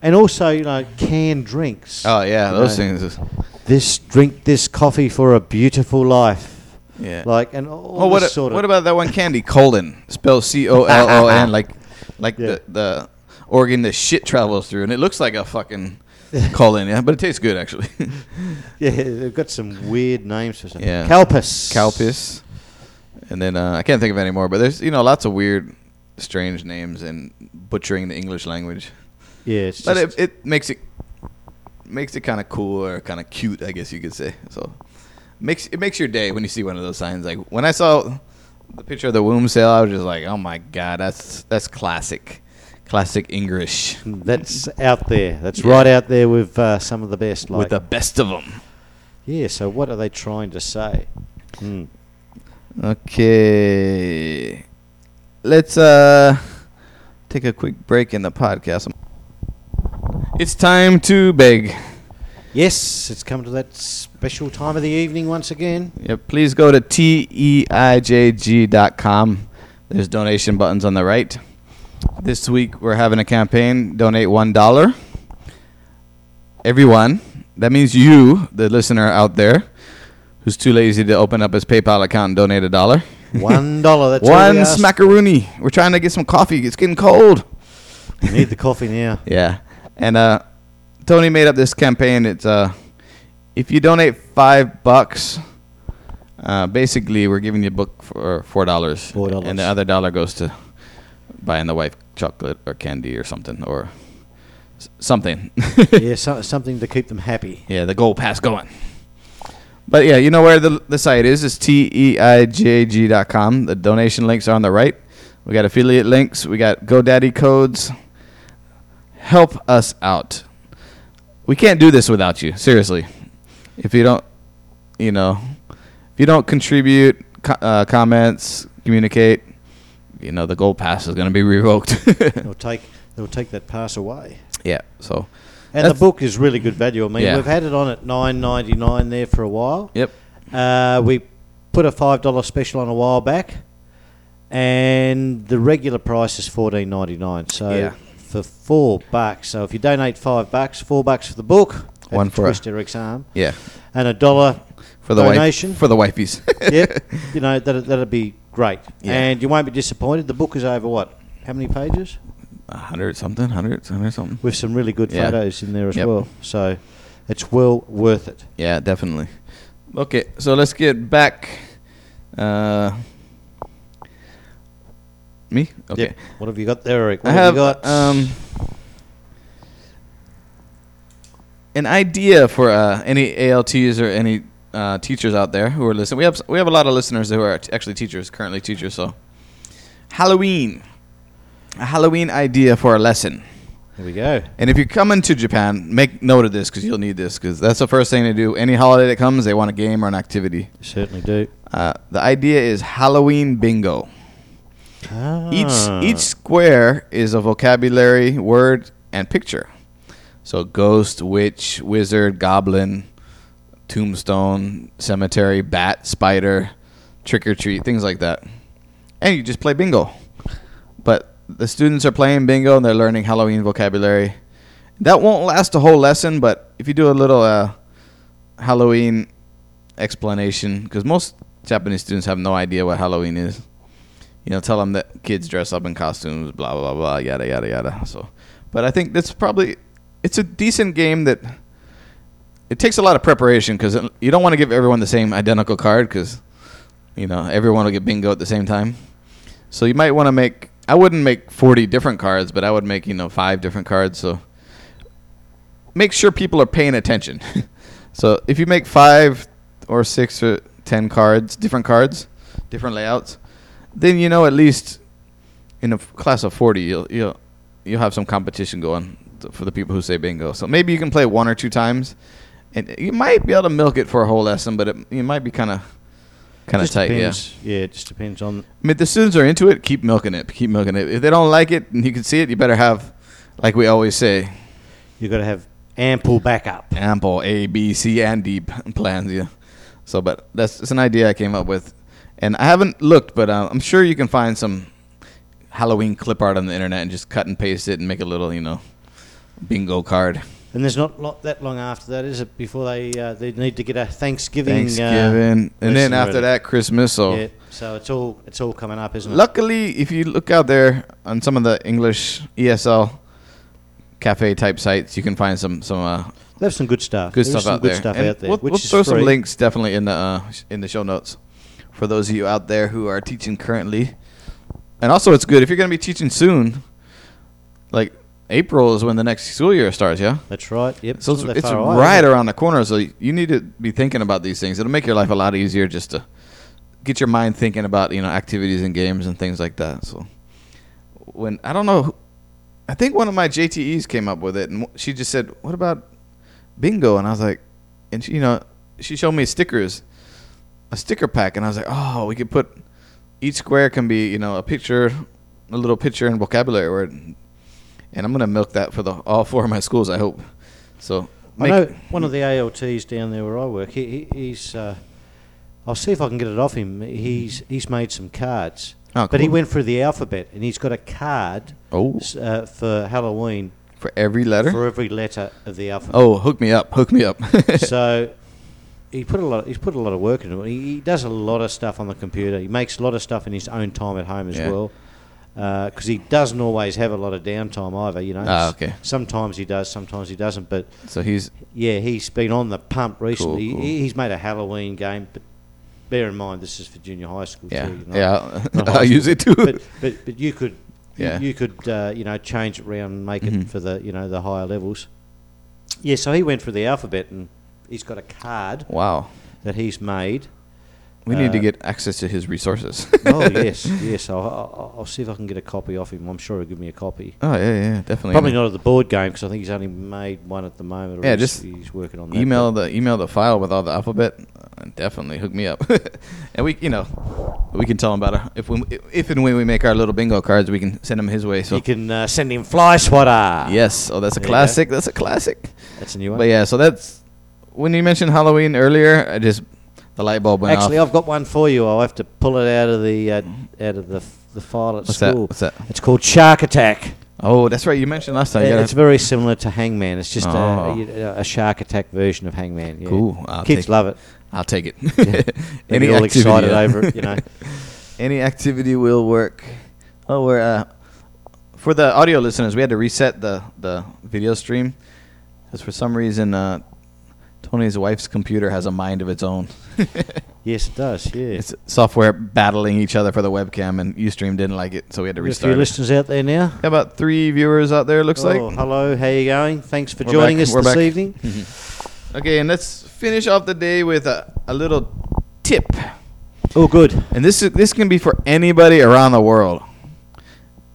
and also you know canned drinks. oh yeah, those know, things. This drink this coffee for a beautiful life. yeah. Like and all oh, what, this a- sort of. what about that one candy? Colon, spelled C O L O N, [laughs] like like Yeah. the the organ that shit travels through, and it looks like a fucking [laughs] colon, yeah, but it tastes good actually. [laughs] yeah, they've got some weird names for something. Yeah. Calpis. Calpis, and then uh, I can't think of any more, but there's you know lots of weird, strange names and butchering the English language. Yeah, it's But it, it makes it makes it kind of cool or kind of cute, I guess you could say. So makes it makes your day when you see one of those signs. Like when I saw the picture of the womb sale, I was just like, oh my god, that's that's classic, classic English that's out there. That's Yeah. right out there with uh, some of the best. Like, with the best of them. yeah. So what are they trying to say? Hmm. Okay, let's uh take a quick break in the podcast. It's time to beg. Yes, it's come to that special time of the evening once again. Yep, please go to E teijg.com. There's donation buttons on the right. This week we're having a campaign. Donate one dollar. Everyone, that means you, the listener out there, who's too lazy to open up his PayPal account and donate a dollar. One dollar. That's [laughs] One ask. We're trying to get some coffee. It's getting cold. We need the coffee now. [laughs] Yeah. And uh, Tony made up this campaign. It's uh, if you donate five bucks, uh, basically we're giving you a book for four dollars. $4. And the other dollar goes to buying the wife chocolate or candy or something or something. [laughs] yeah, so, something to keep them happy. yeah, the goal pass going. But yeah, you know where the the site is? It's T E I J G dot com. The donation links are on the right. We got affiliate links. We got GoDaddy codes. Help us out. We can't do this without you. Seriously, if you don't, you know, if you don't contribute co- uh, comments, communicate, you know, the gold pass is going to be revoked. [laughs] They'll take they'll take that pass away. yeah. So. And the book is really good value. I mean, Yeah. we've had it on at nine ninety nine there for a while. Yep. Uh, we put a five dollar special on a while back, and the regular price is fourteen ninety nine. So Yeah. for four bucks, so if you donate five bucks, four bucks for the book, One for a- twist Eric's arm, Yeah. and a dollar For the Donation? wife. For the wifeys. yep, [laughs] you know that that'd be great, Yeah. and you won't be disappointed. The book is over what? How many pages? A hundred something, hundred, hundred something. With some really good Yeah. photos in there as Yep. well. So it's well worth it. Yeah, definitely. Okay, so let's get back. Uh, me? Okay. Yep. What have you got there, Eric? What I have, have you got? um, an idea for uh, any ALTs or any uh, teachers out there who are listening. We have we have a lot of listeners who are actually teachers, currently teachers. So, Halloween, a Halloween idea for a lesson. Here we go. And if you're coming to Japan, make note of this because you'll need this because that's the first thing to do. Any holiday that comes, they want a game or an activity. Certainly do. Uh, the idea is Halloween bingo. Ah. Each each square is a vocabulary, word, and picture. So ghost, witch, wizard, goblin, tombstone, cemetery, bat, spider, trick or treat, things like that. And you just play bingo. But the students are playing bingo and they're learning Halloween vocabulary. That won't last a whole lesson, but if you do a little uh, Halloween explanation, because most Japanese students have no idea what Halloween is you know, tell them that kids dress up in costumes, blah blah blah, yada yada yada. So, but I think that's probably it's a decent game that it takes a lot of preparation because you don't want to give everyone the same identical card because you know everyone will get bingo at the same time. So you might want to make. I wouldn't make forty different cards, but I would make you know five different cards. So make sure people are paying attention. [laughs] so if you make five or six or ten cards, different cards, different layouts then you know at least in a class of 40 you'll you'll you'll have some competition going for the people who say bingo so maybe you can play one or two times and you might be able to milk it for a whole lesson but it, you might be kind of kind of tight depends. yeah. it just depends on. I mean, if the students are into it keep milking it keep milking it if they don't like it and you can see it you better have like we always say You've got to have ample backup. ample A, B, C, and D plans. Yeah. So, but that's, that's an idea I came up with, and I haven't looked, but uh, I'm sure you can find some Halloween clip art on the internet and just cut and paste it and make a little, you know, bingo card. And there's not lo- that long after that, is it? Before they uh, they need to get a Thanksgiving. Thanksgiving, Uh, and then after that, Christmas. So, Yeah. So it's all it's all coming up, isn't it? luckily, if you look out there on some of the English ESL cafe type sites, you can find some some uh, They have some good stuff. good There stuff out good there. stuff out there. We'll, which we'll is throw some links definitely in the uh, in the show notes for those of you out there who are teaching currently. And also, it's good if you're going to be teaching soon. Like April is when the next school year starts. Yeah, That's right. Yep. so it's, it's away, right around the corner. So you need to be thinking about these things. It'll make your life a lot easier just to get your mind thinking about you know activities and games and things like that. So when I don't know, I think one of my JTEs came up with it, and she just said, "What about bingo?" And I was like, and she, you know, she showed me stickers, a sticker pack, and I was like, "Oh, we could put each square can be you know a picture, a little picture and vocabulary word." And I'm gonna milk that for the all four of my schools. I hope. So I know one of the ALTs down there where I work. He, he, he's. Uh, I'll see if I can get it off him. He's he's made some cards, Oh, but he went through the alphabet and he's got a card Oh, uh, for Halloween for every letter. for every letter of the alphabet. oh, hook me up, hook me up. [laughs] so he put a lot. He's put a lot of work into it. He, he does a lot of stuff on the computer. He makes a lot of stuff in his own time at home as Yeah. well. Because he doesn't always have a lot of downtime either. You know. Ah, okay. Sometimes he does. Sometimes he doesn't. But So he's yeah, he's been on the pump recently. cool. He, he's made a Halloween game, but bear in mind this is for junior high school yeah too. you know. yeah. [laughs] I'll use it too. But but but you could Yeah. you, you could uh, you know change it around and make Mhm. it for the you know the higher levels. Yeah, so he went through the alphabet and he's got a card wow. that he's made. We need to Uh, get access to his resources. [laughs] oh yes, [laughs] yes. I'll, I'll, I'll see if I can get a copy off him. I'm sure he'll give me a copy. oh yeah, yeah, definitely. Probably not of the board game because I think he's only made one at the moment. or Yeah, he's- just he's working on that. email the email the file with all the alphabet. uh, Definitely hook me up, [laughs] and we you know we can tell him about it if we if and when we make our little bingo cards, we can send him his way. So you can uh, send him fly swatter. yes, oh that's a There classic. That's a classic. that's a new one. But yeah, so that's when you mentioned Halloween earlier. I just the light bulb went Actually, off. I've got one for you. I'll have to pull it out of the uh, out of the the file at What's that? school. What's that? It's called Shark Attack. Oh, that's right. You mentioned last time. You Uh, gotta- it's very similar to Hangman. It's just Oh. a, a, a Shark Attack version of Hangman. Yeah. Cool. I'll Kids take- love it. I'll take it. [laughs] They Any get all excited yeah. over it, you [laughs] know. Any activity will work. Oh, we're uh, for the audio listeners, we had to reset the the video stream because for some reason uh, Tony's wife's computer has a mind of its own. [laughs] Yes, it does. Yeah. it's software battling each other for the webcam, and UStream didn't like it, so we had to Got a restart. few it. listeners out there now. Got about three viewers out there. Looks oh, like. hello. How you going? Thanks for We're joining back, us we're this back. evening. [laughs] Okay, and let's finish off the day with a, a little tip. Oh, good. And this is, this can be for anybody around the world.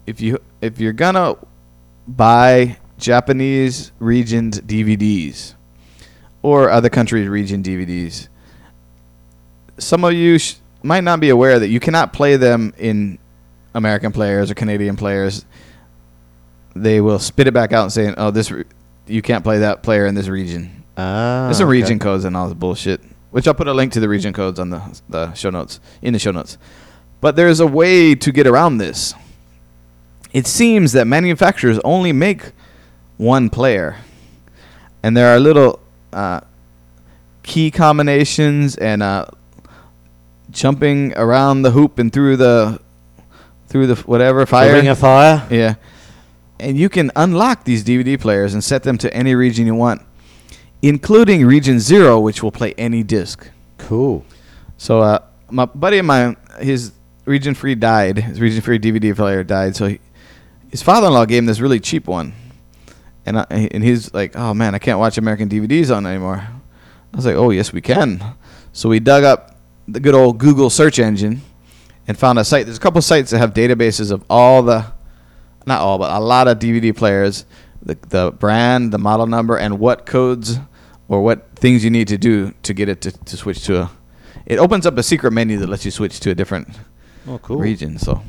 If you if you're gonna buy Japanese regions DVDs or other countries region DVDs, some of you sh- might not be aware that you cannot play them in American players or Canadian players. They will spit it back out and say, "Oh, this re- you can't play that player in this region." Ah, There's some okay. region codes and all this bullshit. Which I'll put a link to the region codes on the the show notes in the show notes. But there's a way to get around this. It seems that manufacturers only make one player, and there are little uh, key combinations and uh, jumping around the hoop and through the through the whatever The fire. Ring of Fire. Yeah. And you can unlock these DVD players and set them to any region you want, including Region Zero, which will play any disc. Cool. So, uh, my buddy of mine, his Region Free died. His Region Free DVD player died. So, he, his father-in-law gave him this really cheap one, and I, and he's like, "Oh man, I can't watch American DVDs on anymore." I was like, "Oh yes, we can." So we dug up the good old Google search engine and found a site. There's a couple sites that have databases of all the, not all, but a lot of DVD players, the the brand, the model number, and what codes or what things you need to do to get it to, to switch to a. It opens up a secret menu that lets you switch to a different Oh, cool. region. So,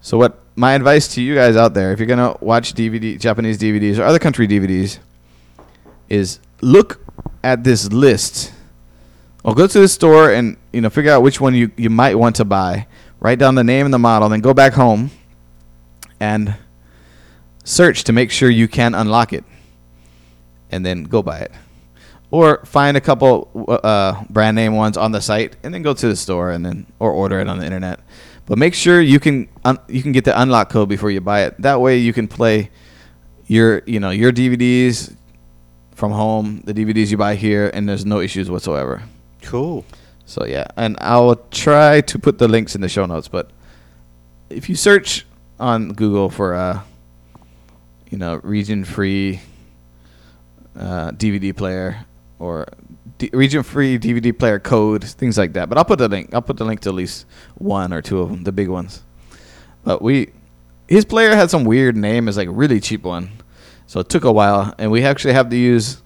so what my advice to you guys out there, if you're gonna watch DVD, Japanese DVDs or other country DVDs, is look at this list, or go to the store and you know figure out which one you you might want to buy. Write down the name and the model, then go back home and search to make sure you can unlock it, and then go buy it. Or find a couple uh, brand name ones on the site, and then go to the store and then or order it on the internet. But make sure you can un- you can get the unlock code before you buy it. That way you can play your you know your DVDs from home, the DVDs you buy here, and there's no issues whatsoever. Cool. So yeah, and I'll try to put the links in the show notes. But if you search on Google for uh, you know, region free uh, DVD player or D- region free DVD player code, things like that. But I'll put the link. I'll put the link to at least one or two of them, the big ones. But we, his player had some weird name, is like a really cheap one, so it took a while, and we actually have to use.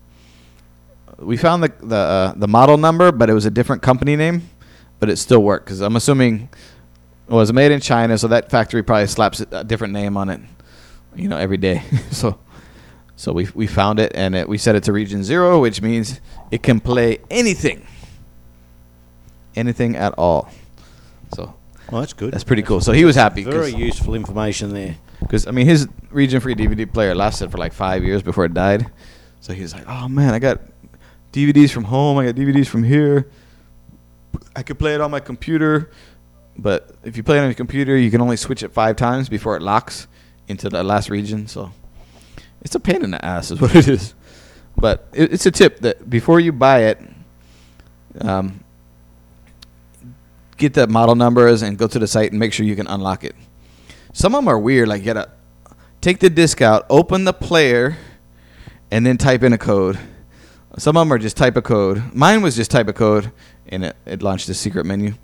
We found the the uh, the model number, but it was a different company name, but it still worked because I'm assuming it was made in China, so that factory probably slaps a different name on it, you know, every day. [laughs] so, so we we found it and it, we set it to region zero, which means it can play anything, anything at all. So Oh, that's good. that's pretty cool. So he was happy Very useful information there. because I mean his region free DVD player lasted for like five years before it died. So he was like, "Oh man, I got DVDs from home. I got DVDs from here. I could play it on my computer, but if you play it on your computer, you can only switch it five times before it locks into the last region. So it's a pain in the ass, is [laughs] what it is. But it, it's a tip that before you buy it, um, get the model numbers and go to the site and make sure you can unlock it. Some of them are weird. Like you gotta take the disc out, open the player, and then type in a code. Some of them are just type a code. Mine was just type a code, and it, it launched a secret menu.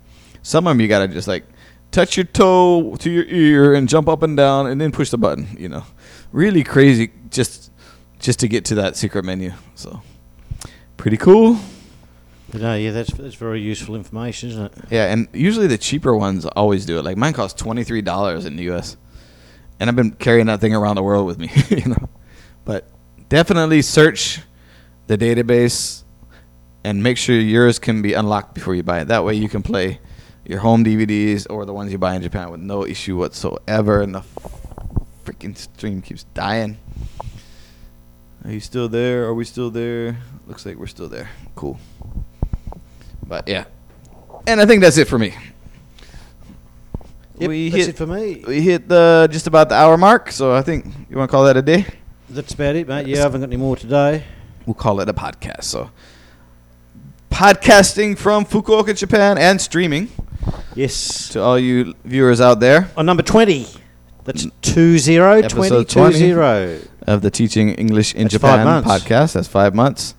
Some of them you gotta just like touch your toe to your ear and jump up and down, and then push the button. You know, really crazy just just to get to that secret menu. So pretty cool. But no, yeah, that's that's very useful information, isn't it? Yeah, and usually the cheaper ones always do it. Like mine costs twenty three dollars in the U.S. and I've been carrying that thing around the world with me. [laughs] you know, but definitely search the database and make sure yours can be unlocked before you buy it. That way you can play your home DVDs or the ones you buy in Japan with no issue whatsoever. And the freaking stream keeps dying. Are you still there? Are we still there? Looks like we're still there. Cool. But yeah, and I think that's it for me. Yep, we that's hit it for me. we hit the just about the hour mark, so I think you want to call that a day. That's about it, mate. Yeah, I haven't got any more today. We'll call it a podcast. So, podcasting from Fukuoka, Japan, and streaming Yes. to all you viewers out there On number 20. That's 20, 20, Episode 20. 20. of the Teaching English in That's five Japan months. podcast. That's five months.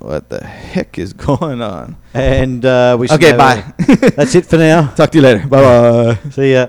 What the heck is [laughs] going on? And uh, we should Okay, bye. That's it for now. [laughs] Talk to you later. Bye bye. See ya.